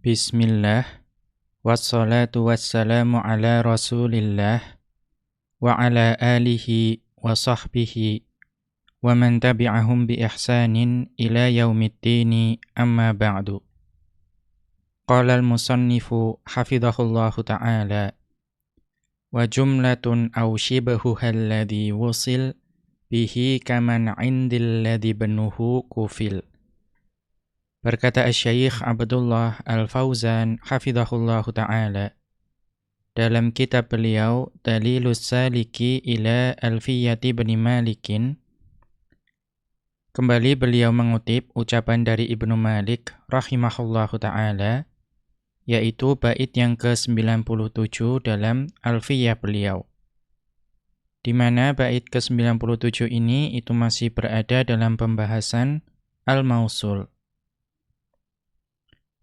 Bismillah. Wassalatu wassalamu ala rasulillah Wa ala alihi wa sahbihi Wa man tabi'ahum bi ihsanin ila yaumiddini amma ba'du. Qala al-musannifu hafidhahullahu ta'ala Wa jumlatun aw shibahuha alladhi wusil Bihi kaman indil ladhi benuhu kufil Berkata Syekh Abdullah Al-Fauzan hafizahullah taala dalam kitab beliau Dalilus Saliki ila Alfiyati bin Malikin kembali beliau mengutip ucapan dari Ibnu Malik rahimahullahu taala yaitu bait yang ke-97 dalam Alfiyah beliau di mana bait ke-97 ini itu masih berada dalam pembahasan al-mausul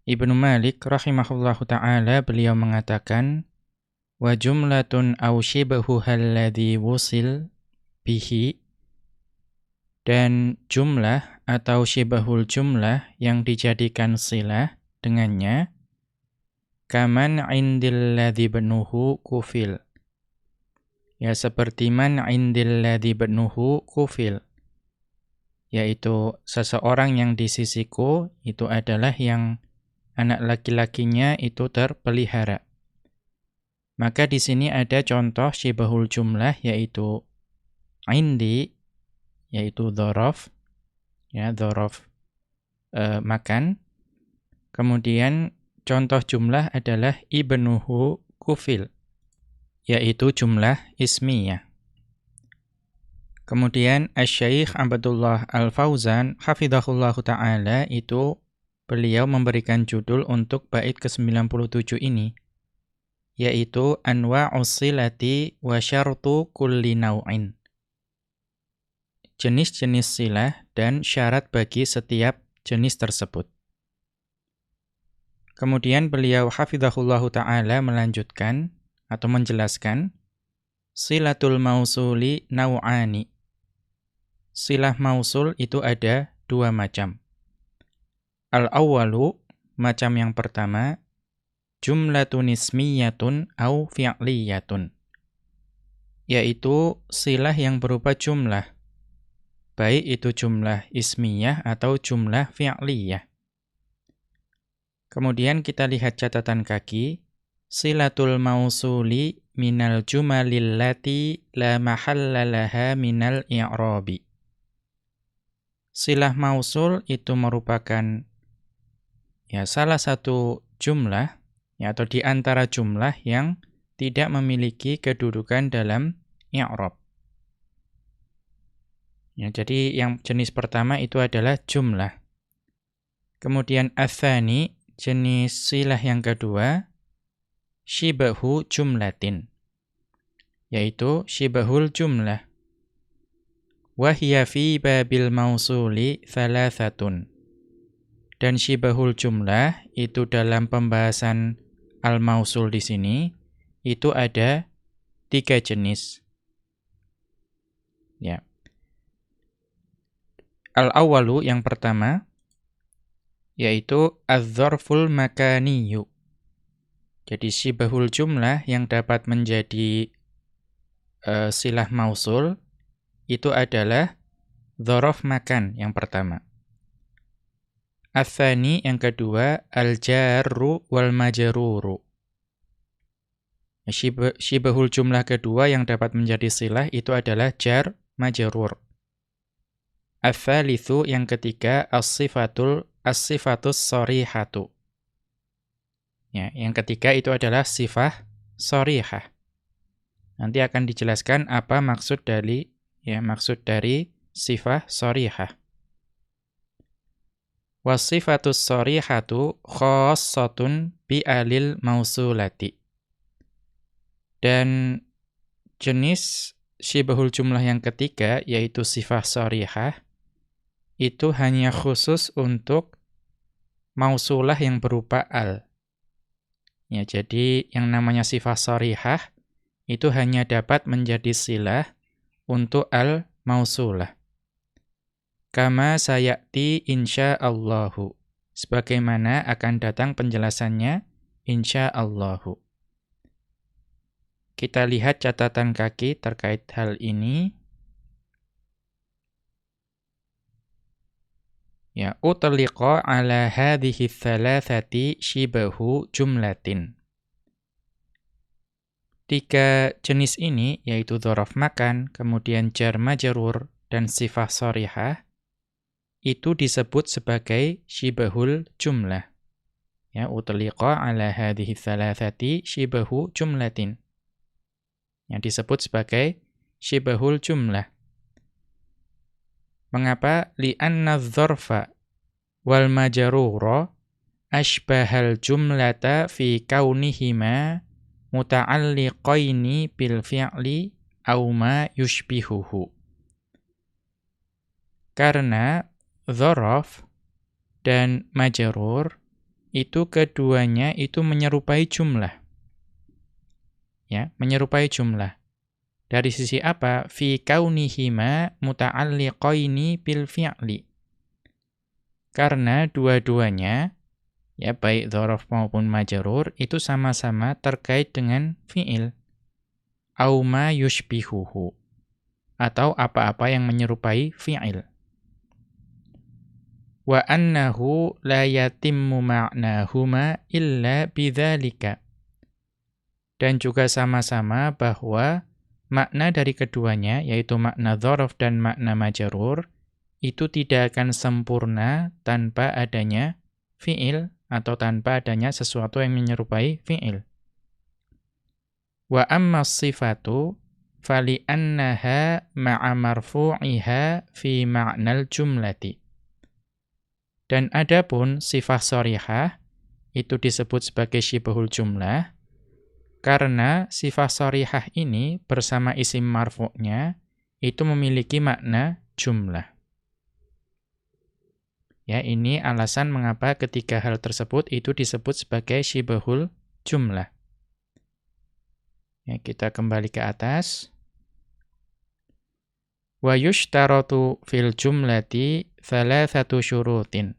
Ibnu Malik rahimahullahu taala beliau mengatakan wa jumlatun aw shibahu alladhi wusil bihi dan jumlah atau shibahul jumlah yang dijadikan silah dengannya kaman indil ladhi benuhu kufil. Ya seperti man indil ladhi benuhu kufil yaitu seseorang yang di sisiku itu adalah yang anak laki-lakinya itu terpelihara. Maka di sini ada contoh syibahul jumlah yaitu indi yaitu dhorof ya dhorof e, makan. Kemudian contoh jumlah adalah ibnuhu kufil yaitu jumlah ismiyah. Kemudian Asy-Syaikh Abdullah Al-Fauzan hafizahullahu taala itu beliau memberikan judul untuk bait ke-97 ini yaitu anwa'us silati wa syartu kulli naw'in. Jenis-jenis silah dan syarat bagi setiap jenis tersebut. Kemudian beliau hafizahullahu taala melanjutkan atau menjelaskan silatul mausuli nau'ani. Silah mausul itu ada dua macam. Al-awwalu, macam yang pertama, jumlatun ismiyatun au fi'liyatun. Yaitu silah yang berupa jumlah. Baik itu jumlah ismiyah atau jumlah fi'liyah. Kemudian kita lihat catatan kaki. Silatul mausuli minal jumalillati la mahallalaha minal i'rabi. Silah mausul itu merupakan ya salah satu jumlah ya atau di antara jumlah yang tidak memiliki kedudukan dalam i'rab. Ya, jadi yang jenis pertama itu adalah jumlah. Kemudian athani, jenis silah yang kedua, shibahu jumlatin. Yaitu shibahul jumlah. Wahya fi babil mausuli thalathatun. Dan syibahul jumlah itu dalam pembahasan al-mausul di sini itu ada tiga jenis. Ya. Al-awalu yang pertama yaitu az-dzarful makaniyu. Jadi syibahul jumlah yang dapat menjadi uh, silah mausul itu adalah dzaraf makan yang pertama. Athani yang kedua al-jarru wal majruru. Syibahul jumlah kedua yang dapat menjadi silah itu adalah jar majrur. Athalithu yang ketiga as-sifatul as-sifatus sarihatu. Ya, yang ketiga itu adalah sifah sarihah. Nanti akan dijelaskan apa maksud dari ya maksud dari sifah sarihah. Wasifatus sorihatu khossatun bi'alil mausulati. Dan jenis syibahul jumlah yang ketiga, yaitu sifat sorihah, itu hanya khusus untuk mausulah yang berupa al. Ya, jadi yang namanya sifat sorihah, itu hanya dapat menjadi silah untuk al-mausulah. Kama sayati insya'allahu. sebagaimana akan datang penjelasannya insyaallahu. Kita lihat catatan kaki terkait hal ini. Ya, utliqa ala hadhihi thalathati shibahu jumlatin. Tiga jenis ini, yaitu dhorof makan, kemudian jar majarur, dan sifah sorihah, itu disebut sebagai shibahul jumlah. Ya, utliqa ala hadhihi thalathati shibahu jumlatin. Yang disebut sebagai shibahul jumlah. Mengapa? Li'anna dzarfa wal majarura ashbahal jumlata fi kaunihima muta'alliqaini bil fi'li aw ma yushbihuhu. Karena dzaraf dan majarur itu keduanya itu menyerupai jumlah. Ya, menyerupai jumlah. Dari sisi apa? Fi kaunihima muta'alliqaini bil fi'li. Karena dua-duanya, ya baik dhorof maupun majarur, itu sama-sama terkait dengan fi'il. Auma yushbihuhu. Atau apa-apa yang menyerupai fi'il. Wa annahu la yatimmu ma'nahuma illa bidhalika. Dan juga sama-sama bahwa makna dari keduanya, yaitu makna dhorof dan makna majarur, itu tidak akan sempurna tanpa adanya fi'il atau tanpa adanya sesuatu yang menyerupai fi'il. Wa amma sifatu fali annaha ma'a marfu'iha fi ma'nal jumlati. Dan adapun sifat sorihah itu disebut sebagai syibahul jumlah karena sifat sorihah ini bersama isim marfu'nya itu memiliki makna jumlah. Ya, ini alasan mengapa ketiga hal tersebut itu disebut sebagai syibahul jumlah. Ya, kita kembali ke atas. Wa yushtaratu fil jumlati thalathatu syurutin.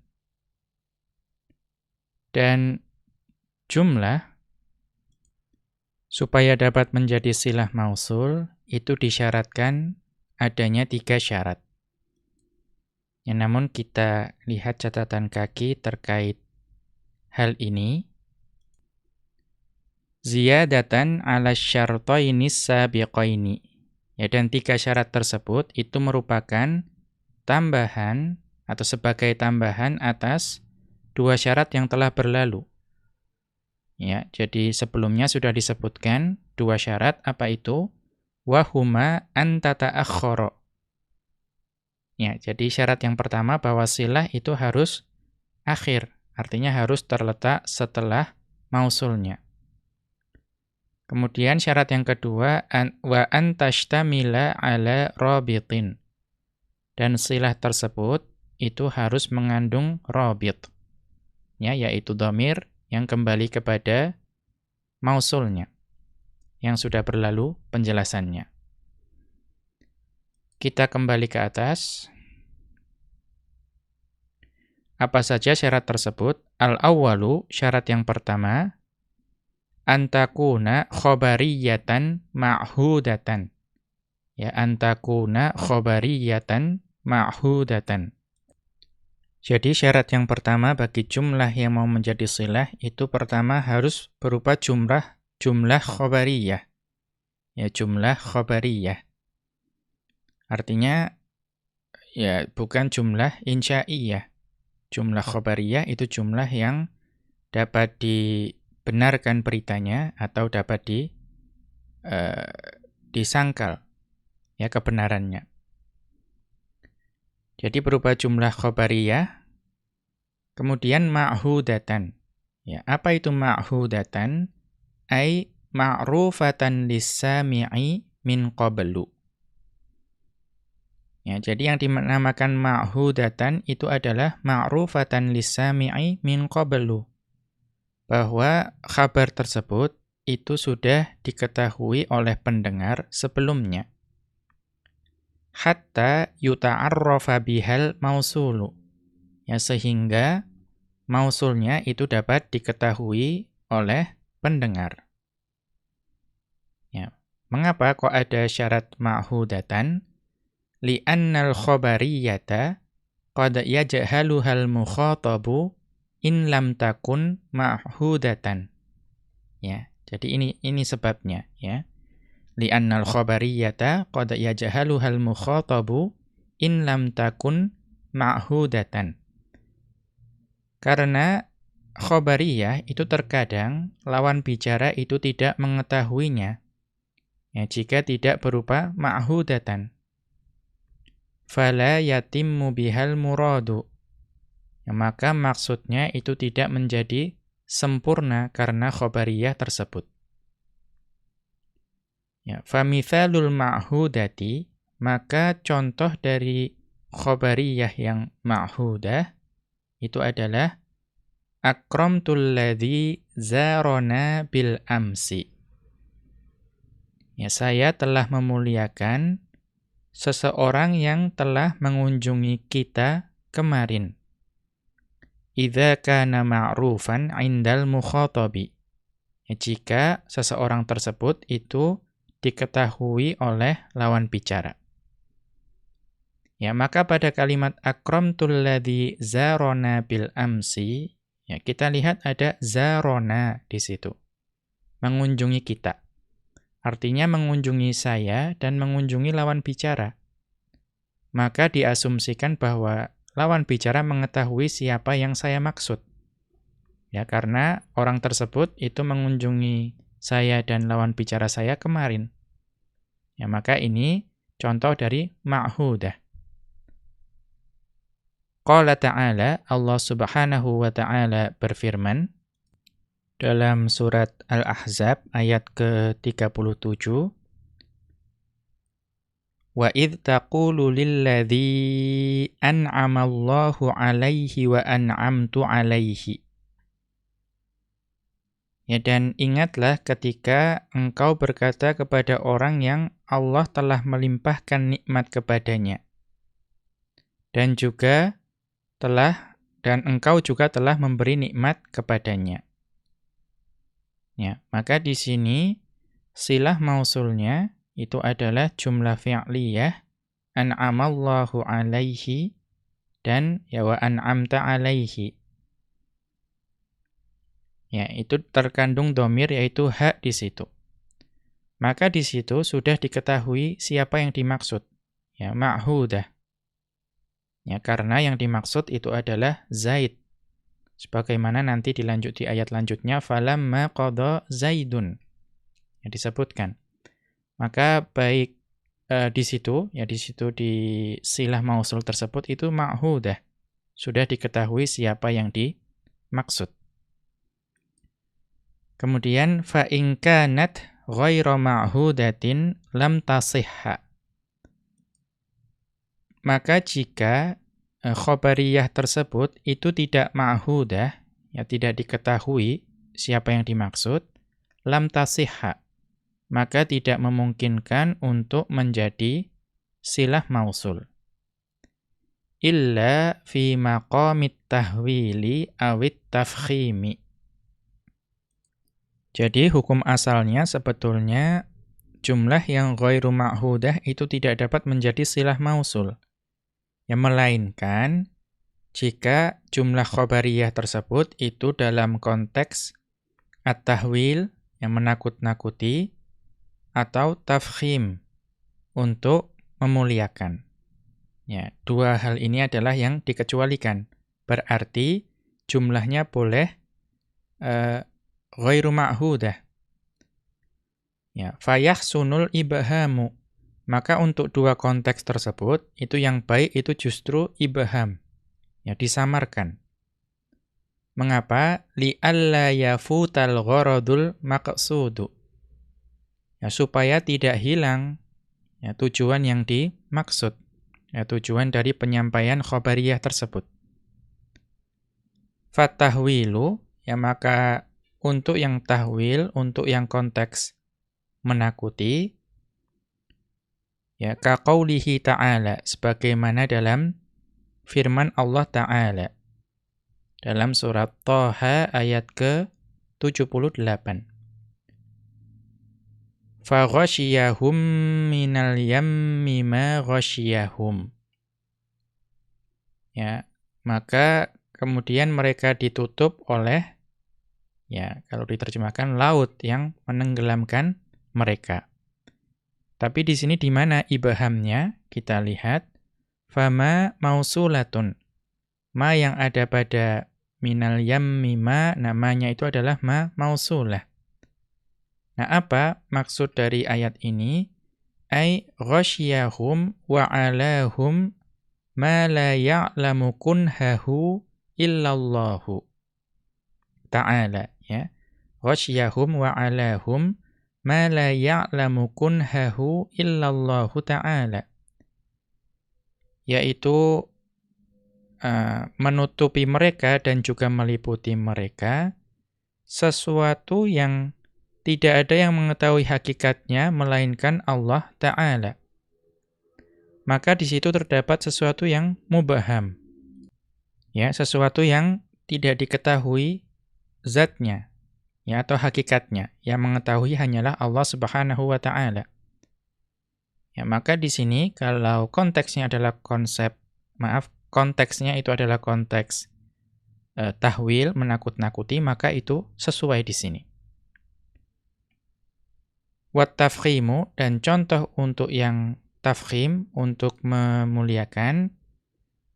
Dan jumlah Supaya dapat menjadi silah mausul, itu disyaratkan adanya tiga syarat. Ya, namun kita lihat catatan kaki terkait hal ini. Ziyadatan ala syartoini sabiqaini. Ya, dan tiga syarat tersebut itu merupakan tambahan atau sebagai tambahan atas dua syarat yang telah berlalu. Ya, jadi sebelumnya sudah disebutkan dua syarat apa itu? Wahuma antata'akhkhara. Ya, jadi syarat yang pertama bahwa silah itu harus akhir, artinya harus terletak setelah mausulnya. Kemudian syarat yang kedua an, wa antashtamila ala rabitin. Dan silah tersebut itu harus mengandung rabit. Ya, yaitu dhamir yang kembali kepada mausulnya yang sudah berlalu penjelasannya. Kita kembali ke atas. Apa saja syarat tersebut? Al-awwalu, syarat yang pertama, antakuna khobariyatan ma'hudatan. Ya, antakuna khobariyatan ma'hudatan. Jadi syarat yang pertama bagi jumlah yang mau menjadi silah itu pertama harus berupa jumlah jumlah khobariyah. Ya, jumlah khobariyah. Artinya ya bukan jumlah insya'iyah. Jumlah khobariyah itu jumlah yang dapat dibenarkan beritanya atau dapat di uh, disangkal ya kebenarannya. Jadi berupa jumlah khobariyah, kemudian ma'hudatan. Ya, apa itu ma'hudatan? Ai ma'rufatan lis-sami'i min qablu. Ya, jadi yang dinamakan ma'hudatan itu adalah ma'rufatan lis-sami'i min qablu. Bahwa kabar tersebut itu sudah diketahui oleh pendengar sebelumnya hatta yuta'arrafa bihal mausulu. Ya sehingga mausulnya itu dapat diketahui oleh pendengar. Ya. Mengapa kok ada syarat ma'hudatan? Li'annal khobariyata qad yajhaluhal mukhatabu in lam takun ma'hudatan. Ya, jadi ini ini sebabnya ya. Li'annal khobariyata qad yajhaluhal mukhatabu in lam takun ma'hudatan. Karena khobariyah itu terkadang lawan bicara itu tidak mengetahuinya ya, jika tidak berupa ma'hudatan. Fala yatimmu bihal muradu. Ya, maka maksudnya itu tidak menjadi sempurna karena khobariyah tersebut. Ya, famithalul ma'hudati, maka contoh dari khobariyah yang ma'hudah itu adalah akramtul ladzi zarona bil amsi. Ya, saya telah memuliakan seseorang yang telah mengunjungi kita kemarin. Idza kana ma'rufan 'indal mukhatabi. Ya, jika seseorang tersebut itu diketahui oleh lawan bicara. Ya, maka pada kalimat akramtul ladzi zarona bil amsi, ya kita lihat ada zarona di situ. Mengunjungi kita. Artinya mengunjungi saya dan mengunjungi lawan bicara. Maka diasumsikan bahwa lawan bicara mengetahui siapa yang saya maksud. Ya, karena orang tersebut itu mengunjungi saya dan lawan bicara saya kemarin. Ya, maka ini contoh dari ma'hudah. Qala ta'ala, Allah subhanahu wa ta'ala berfirman, dalam surat Al-Ahzab ayat ke-37, Wa idh taqulu lilladhi an'amallahu alaihi wa alaihi. Ya, dan ingatlah ketika engkau berkata kepada orang yang Allah telah melimpahkan nikmat kepadanya. Dan juga telah dan engkau juga telah memberi nikmat kepadanya. Ya, maka di sini silah mausulnya itu adalah jumlah fi'liyah an'amallahu alaihi dan ya wa an'amta alaihi. Ya, itu terkandung domir yaitu hak di situ. Maka di situ sudah diketahui siapa yang dimaksud. Ya, ma'hudah. Ya, karena yang dimaksud itu adalah Zaid. Sebagaimana nanti dilanjut di ayat lanjutnya falamma qada Zaidun. Ya disebutkan. Maka baik eh, di situ ya di situ di silah mausul tersebut itu ma'hudah. Sudah diketahui siapa yang dimaksud. Kemudian fa in kanat ghairu ma'hudatin lam tasihha maka jika e, khobariyah tersebut itu tidak ma'hudah, ya tidak diketahui siapa yang dimaksud, lam tasihha, maka tidak memungkinkan untuk menjadi silah mausul. Illa fi maqamit tahwili awit tafkhimi. Jadi hukum asalnya sebetulnya jumlah yang ghairu ma'hudah itu tidak dapat menjadi silah mausul. Ya, melainkan jika jumlah khobariyah tersebut itu dalam konteks at-tahwil yang menakut-nakuti atau tafkhim untuk memuliakan. Ya, dua hal ini adalah yang dikecualikan. Berarti jumlahnya boleh uh, ghairu ma'hudah. Ya, sunul ibhamu maka untuk dua konteks tersebut, itu yang baik itu justru ibham. Ya, disamarkan. Mengapa? Li'alla yafutal gharadul maqsudu. Ya, supaya tidak hilang ya, tujuan yang dimaksud. Ya, tujuan dari penyampaian khobariyah tersebut. Fatahwilu, ya maka untuk yang tahwil, untuk yang konteks menakuti, Ya, kaqaulihi ta'ala sebagaimana dalam firman Allah Ta'ala. dalam surat Toha ayat ke-78. Faghashiyahum minal yammi ma ghashiyahum. Ya, maka kemudian mereka ditutup oleh ya, kalau diterjemahkan laut yang menenggelamkan mereka. Tapi di sini di mana ibahamnya? Kita lihat fama mausulatun. Ma yang ada pada minal yammi ma namanya itu adalah ma mausulah. Nah, apa maksud dari ayat ini? Ai ghasyahum wa alahum ma la ya'lamu kunhahu illallahu ta'ala ya. Ghasyahum wa alahum ma la ya'lamu kunhahu illallahu ta'ala. Yaitu uh, menutupi mereka dan juga meliputi mereka sesuatu yang tidak ada yang mengetahui hakikatnya melainkan Allah Ta'ala. Maka di situ terdapat sesuatu yang mubaham. Ya, sesuatu yang tidak diketahui zatnya ya atau hakikatnya. Yang mengetahui hanyalah Allah Subhanahu wa taala. Ya, maka di sini kalau konteksnya adalah konsep maaf, konteksnya itu adalah konteks eh, tahwil menakut-nakuti, maka itu sesuai di sini. Wat tafkhimu dan contoh untuk yang tafkhim untuk memuliakan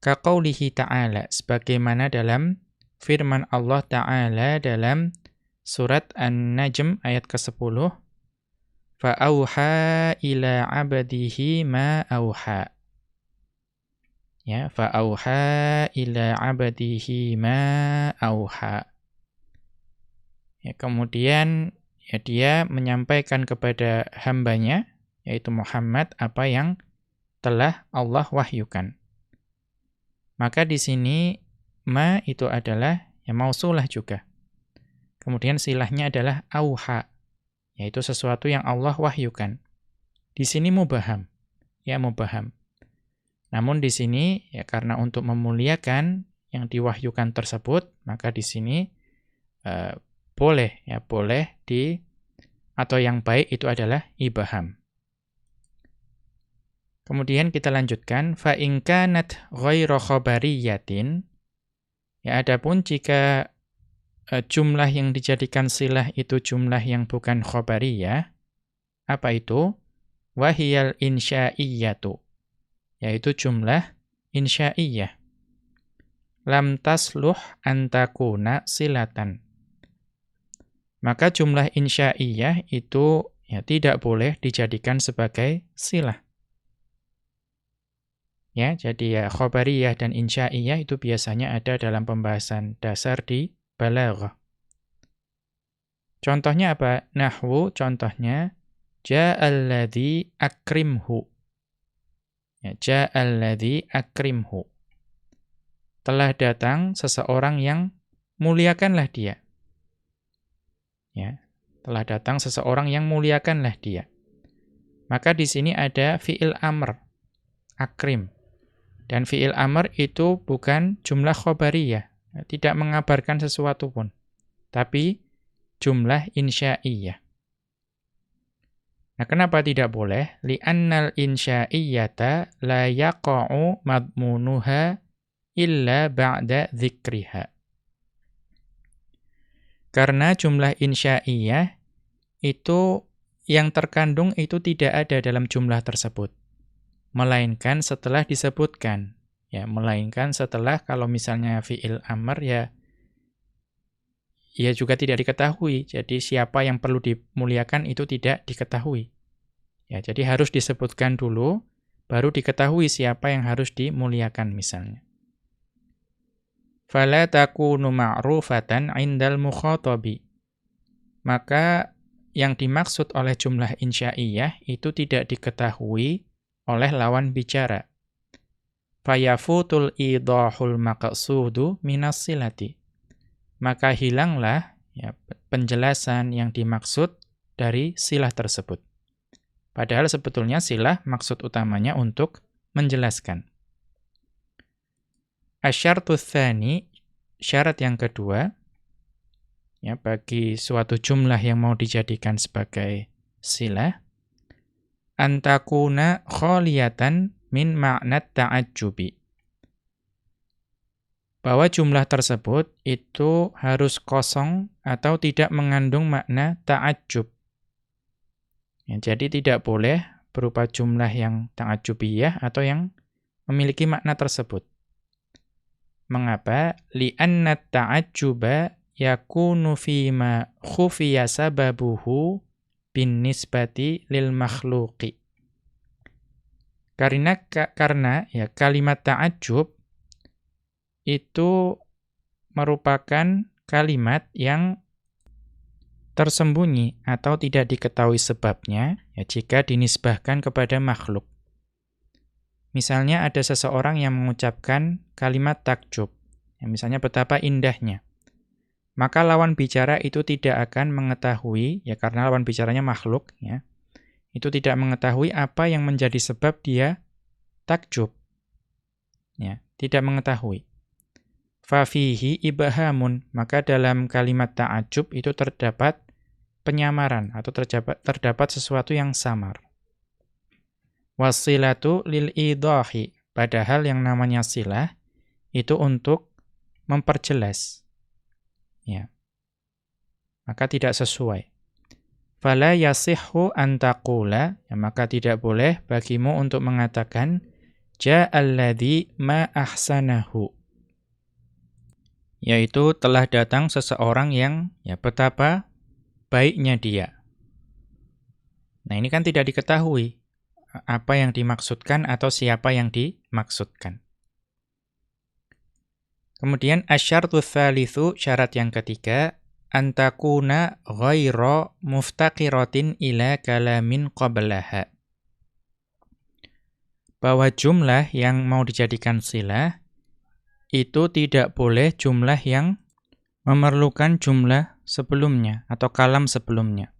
kaqaulihi ta'ala sebagaimana dalam firman Allah taala dalam surat An-Najm ayat ke-10 fa'auha ila 'abdihi ma auha. Ya fa'auha ila 'abdihi ma auha. Ya kemudian ya dia menyampaikan kepada hambanya yaitu Muhammad apa yang telah Allah wahyukan. Maka di sini ma itu adalah yang mausulah juga. Kemudian silahnya adalah auha, yaitu sesuatu yang Allah wahyukan. Di sini mubaham, ya mubaham. Namun di sini ya karena untuk memuliakan yang diwahyukan tersebut, maka di sini uh, boleh ya boleh di atau yang baik itu adalah ibaham. Kemudian kita lanjutkan fa in kanat ghairu khabariyatin ya adapun jika uh, jumlah yang dijadikan silah itu jumlah yang bukan khabariyah apa itu? Wahiyal insya'iyatu yaitu jumlah insya'iyah. Lam tasluh antakuna silatan. Maka jumlah insya'iyah itu ya tidak boleh dijadikan sebagai silah. Ya, jadi ya khobariyah dan insya'iyah itu biasanya ada dalam pembahasan dasar di balaghah. Contohnya apa? Nahwu contohnya ja'alladzi akrimhu. Ya, ja'alladzi akrimhu. Telah datang seseorang yang muliakanlah dia. Ya, telah datang seseorang yang muliakanlah dia. Maka di sini ada fi'il amr, akrim. Dan fi'il amr itu bukan jumlah khobariyah, tidak mengabarkan sesuatu pun. Tapi jumlah insya'iyah. Nah, kenapa tidak boleh? Li'annal insya'iyata la yaqa'u madmunuha illa ba'da dzikriha. Karena jumlah insya'iyah itu yang terkandung itu tidak ada dalam jumlah tersebut. Melainkan setelah disebutkan. Ya, melainkan setelah kalau misalnya fi'il amr ya ya juga tidak diketahui. Jadi siapa yang perlu dimuliakan itu tidak diketahui. Ya, jadi harus disebutkan dulu baru diketahui siapa yang harus dimuliakan misalnya fala takunu ma'rufatan 'indal mukhatabi. Maka yang dimaksud oleh jumlah insya'iyah itu tidak diketahui oleh lawan bicara. Fayafutul idahul maqsudu minas silati. Maka hilanglah ya, penjelasan yang dimaksud dari silah tersebut. Padahal sebetulnya silah maksud utamanya untuk menjelaskan. Asyartu syarat yang kedua ya bagi suatu jumlah yang mau dijadikan sebagai silah antakuna kholiyatan min makna ta'ajjubi. Bahwa jumlah tersebut itu harus kosong atau tidak mengandung makna ta'ajjub. Ya, jadi tidak boleh berupa jumlah yang ta'ajjubiyah atau yang memiliki makna tersebut. Mengapa? Li'anna ta'ajjuba yakunu fima khufiya sababuhu bin nisbati lil makhluqi. Karena karena ya kalimat ta'ajjub itu merupakan kalimat yang tersembunyi atau tidak diketahui sebabnya ya jika dinisbahkan kepada makhluk. Misalnya ada seseorang yang mengucapkan kalimat takjub, ya misalnya betapa indahnya maka lawan bicara itu tidak akan mengetahui, ya karena lawan bicaranya makhluk, ya, itu tidak mengetahui apa yang menjadi sebab dia takjub. Ya, tidak mengetahui. Fafihi ibahamun, maka dalam kalimat ta'ajub itu terdapat penyamaran atau terdapat, terdapat sesuatu yang samar. Wasilatu lil idahi, padahal yang namanya silah itu untuk memperjelas Ya. Maka tidak sesuai. Fala yasihhu an taqula, ya, maka tidak boleh bagimu untuk mengatakan ja'alladzi ma ahsanahu. Yaitu telah datang seseorang yang ya betapa baiknya dia. Nah, ini kan tidak diketahui apa yang dimaksudkan atau siapa yang dimaksudkan. Kemudian asyartu tsalitsu syarat yang ketiga antakuna ghaira muftaqiratin ila kalamin qablaha. Bahwa jumlah yang mau dijadikan silah itu tidak boleh jumlah yang memerlukan jumlah sebelumnya atau kalam sebelumnya.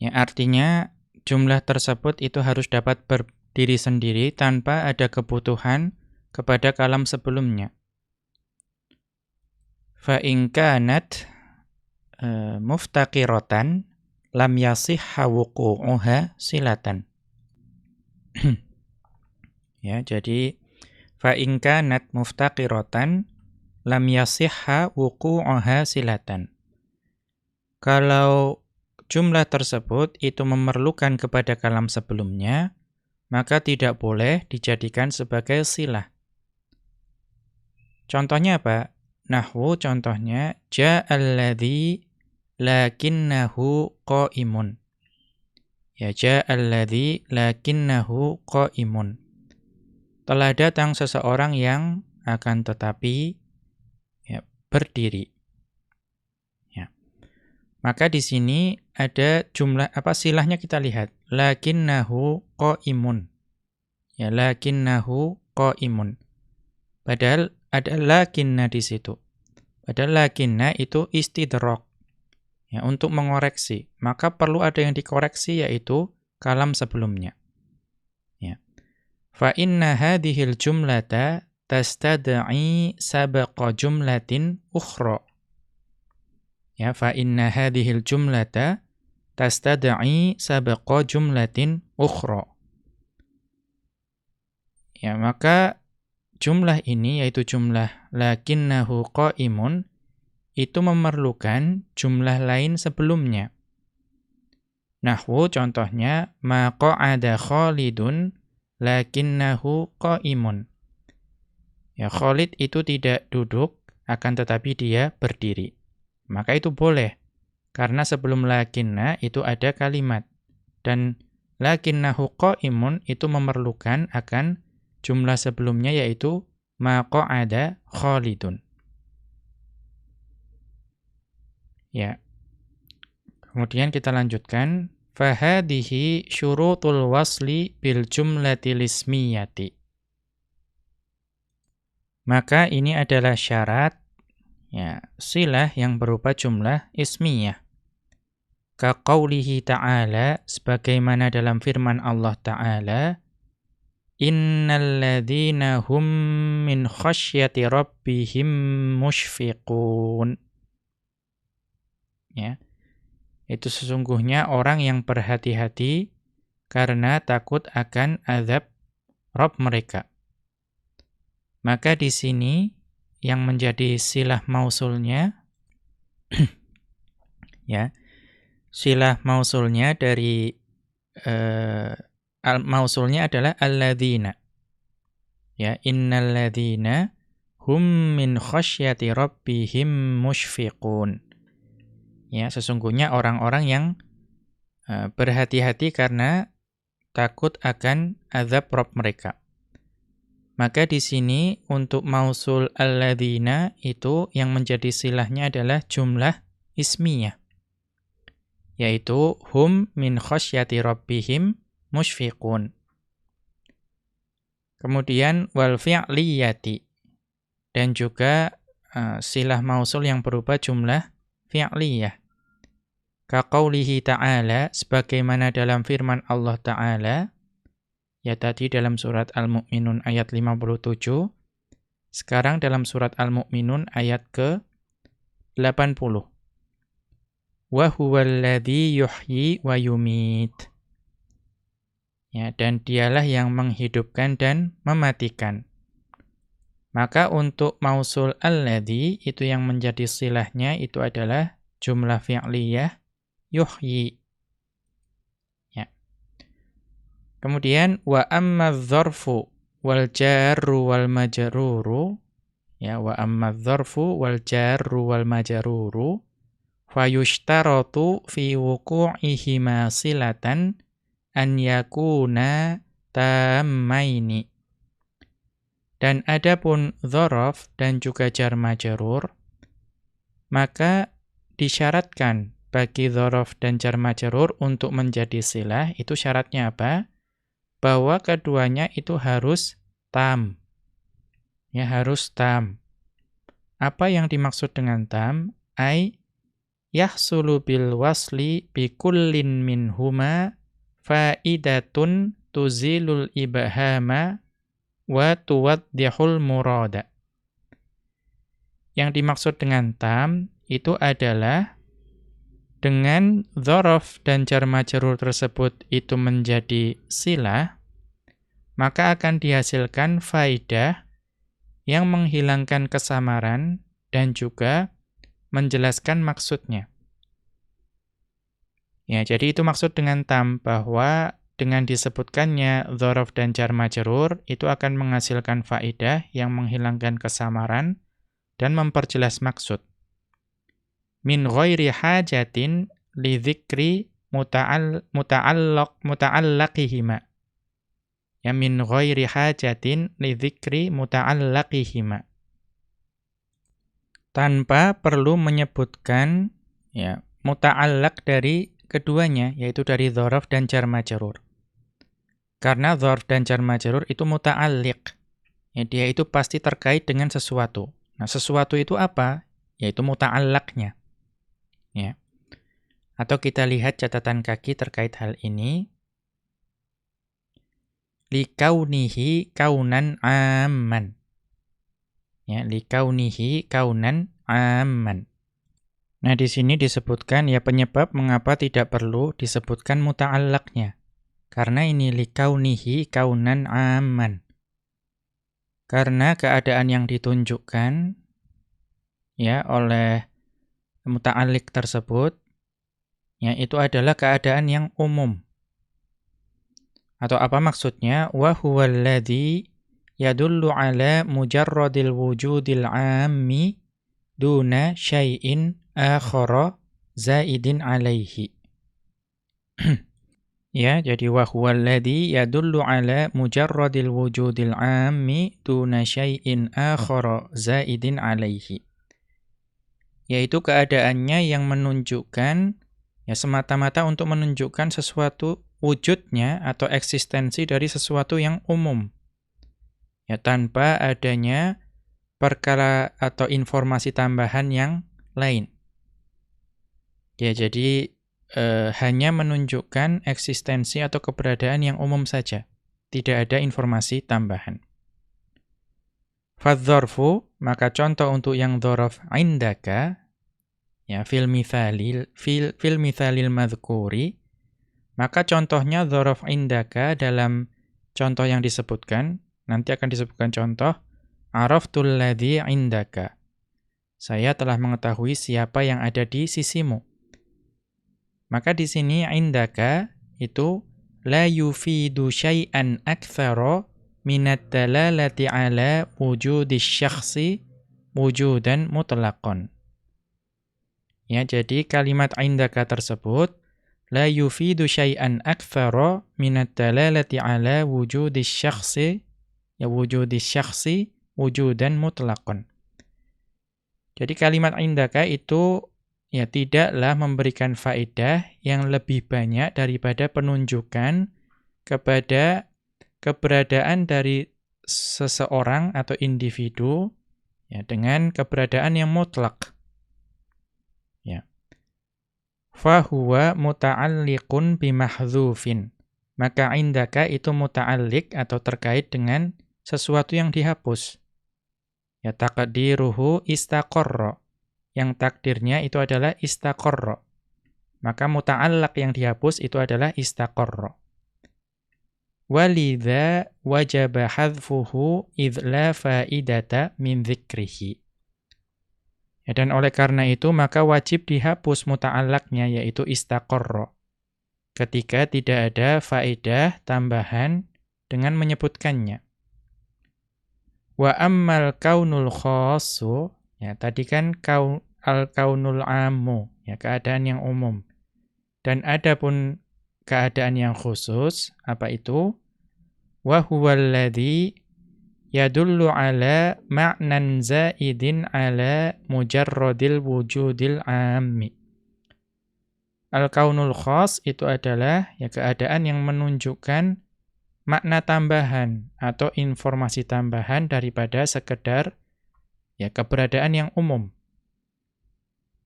Ya artinya jumlah tersebut itu harus dapat berdiri sendiri tanpa ada kebutuhan kepada kalam sebelumnya fa in kanat uh, muftaqiratan lam yasihha wuqu'uha silatan. ya, jadi fa in kanat muftaqiratan lam yasihha wuqu'uha silatan. Kalau jumlah tersebut itu memerlukan kepada kalam sebelumnya, maka tidak boleh dijadikan sebagai silah. Contohnya apa? Nahwu contohnya ja'alladzi lakinnahu qa'imun. Ya ja'alladzi lakinnahu qa'imun. Telah datang seseorang yang akan tetapi ya, berdiri. Ya. Maka di sini ada jumlah apa silahnya kita lihat. Lakinnahu qa'imun. Ya lakinnahu qa'imun. Padahal ada lakinna di situ. Padahal lakinna itu istidrok. Ya, untuk mengoreksi. Maka perlu ada yang dikoreksi yaitu kalam sebelumnya. Ya. Fa inna hadhil jumlata tastad'i sabaqa jumlatin ukhra. Ya, fa inna hadhil jumlata tastad'i sabaqa jumlatin ukhra. Ya, maka jumlah ini yaitu jumlah lakinnahu qaimun itu memerlukan jumlah lain sebelumnya. Nahwu contohnya ma qa'ada Khalidun lakinnahu qaimun. Ya Khalid itu tidak duduk akan tetapi dia berdiri. Maka itu boleh karena sebelum lakinna itu ada kalimat dan lakinnahu qaimun itu memerlukan akan jumlah sebelumnya yaitu maqa'ada Khalidun. Ya. Kemudian kita lanjutkan fahadihi syurutul wasli bil jumlatil ismiyati. Maka ini adalah syarat ya, silah yang berupa jumlah ismiyah. Ka ta'ala sebagaimana dalam firman Allah Ta'ala innalladzina hum min khasyati rabbihim mushfiqun. Ya. Itu sesungguhnya orang yang berhati-hati karena takut akan azab Rabb mereka. Maka di sini yang menjadi silah mausulnya ya. Silah mausulnya dari uh, al mausulnya adalah alladzina. Ya, innalladzina hum min khasyati rabbihim musyfiqun. Ya, sesungguhnya orang-orang yang uh, berhati-hati karena takut akan azab Rabb mereka. Maka di sini untuk mausul alladzina itu yang menjadi silahnya adalah jumlah ismiyah. Yaitu hum min khasyati rabbihim musyfiqun. Kemudian wal fi'liyati dan juga uh, silah mausul yang berupa jumlah fi'liyah. Kaqaulihi ta'ala sebagaimana dalam firman Allah Ta'ala Ya tadi dalam surat Al-Mu'minun ayat 57. Sekarang dalam surat Al-Mu'minun ayat ke 80. Wa huwallazi yuhyi wa yumit. Ya, dan dialah yang menghidupkan dan mematikan. Maka untuk mausul alladhi itu yang menjadi silahnya itu adalah jumlah fi'liyah yuhyi. Kemudian wa amma dzarfu wal jarru wal majruru ya wa amma dzarfu wal jarru wal majruru fayushtaratu fi wuqu'ihi silatan an yakuna tammaini dan adapun dzaraf dan juga jar majrur maka disyaratkan bagi dzaraf dan jar majrur untuk menjadi silah itu syaratnya apa bahwa keduanya itu harus tam. Ya, harus tam. Apa yang dimaksud dengan tam? Ai yahsulu bil wasli bi kullin minhuma faidatun tuzilul ibhama wa tuwaddihul murada. Yang dimaksud dengan tam itu adalah dengan dhorof dan jar majrur tersebut itu menjadi silah, maka akan dihasilkan faidah yang menghilangkan kesamaran dan juga menjelaskan maksudnya. Ya, jadi itu maksud dengan tam bahwa dengan disebutkannya dhorof dan jar majrur itu akan menghasilkan faidah yang menghilangkan kesamaran dan memperjelas maksud. Min ghairi hajatin li dzikri muta'al muta'allaq muta'allaqihima. Ya min ghairi hajatin li dzikri muta'allaqihima. Tanpa perlu menyebutkan ya muta'allaq dari keduanya yaitu dari dzaraf dan jar majrur karena dzaraf dan jar majrur itu muta'alliq ya dia itu pasti terkait dengan sesuatu nah sesuatu itu apa yaitu muta'allaqnya Ya. Atau kita lihat catatan kaki terkait hal ini. Likaunihi kaunan aman. Ya, likaunihi kaunan aman. Nah, di sini disebutkan ya penyebab mengapa tidak perlu disebutkan muta'allaknya. Karena ini likaunihi kaunan aman. Karena keadaan yang ditunjukkan ya oleh muta'alliq tersebut ya itu adalah keadaan yang umum. Atau apa maksudnya? Wa huwallazi yadullu ala mujarradil wujudil 'ammi duna syai'in akhara zaidin alaihi. ya, jadi wa huwallazi yadullu ala mujarradil wujudil 'ammi duna syai'in akhara zaidin alaihi yaitu keadaannya yang menunjukkan ya semata-mata untuk menunjukkan sesuatu wujudnya atau eksistensi dari sesuatu yang umum. Ya tanpa adanya perkara atau informasi tambahan yang lain. Ya jadi e, hanya menunjukkan eksistensi atau keberadaan yang umum saja. tidak ada informasi tambahan. Fadzorfu, maka contoh untuk yang dhorof indaka, ya, fil mithalil, fil, fil mithalil madhkuri, maka contohnya dhorof indaka dalam contoh yang disebutkan, nanti akan disebutkan contoh, araftul ladhi indaka. Saya telah mengetahui siapa yang ada di sisimu. Maka di sini indaka itu la yufidu syai'an aktsara minad dalalati ala wujudis syakhsi wujudan mutlaqan. Ya, jadi kalimat indaka tersebut la yufidu syai'an aktsara minad dalalati ala wujudis syakhsi ya wujudis syakhsi wujudan mutlaqan. Jadi kalimat indaka itu ya tidaklah memberikan faedah yang lebih banyak daripada penunjukan kepada keberadaan dari seseorang atau individu ya dengan keberadaan yang mutlak. Ya. Fahuwa muta'alliqun bimahdhufin. Maka indaka itu muta'alliq atau terkait dengan sesuatu yang dihapus. Ya taqdiruhu istaqarra yang takdirnya itu adalah istaqarra. Maka muta'allaq yang dihapus itu adalah istaqarra. Walidha wajaba hadfuhu idh la faidata min dzikrihi. Ya, dan oleh karena itu maka wajib dihapus muta'allaqnya yaitu istaqarra. Ketika tidak ada faedah tambahan dengan menyebutkannya. Wa ammal kaunul khassu ya tadi kan kaun al-kaunul amu, ya keadaan yang umum. Dan ada pun keadaan yang khusus, apa itu? Wa huwallazi yadullu ala ma'nan zaidin ala mujarradil wujudil ammi. Al-kaunul khas itu adalah ya keadaan yang menunjukkan makna tambahan atau informasi tambahan daripada sekedar ya keberadaan yang umum.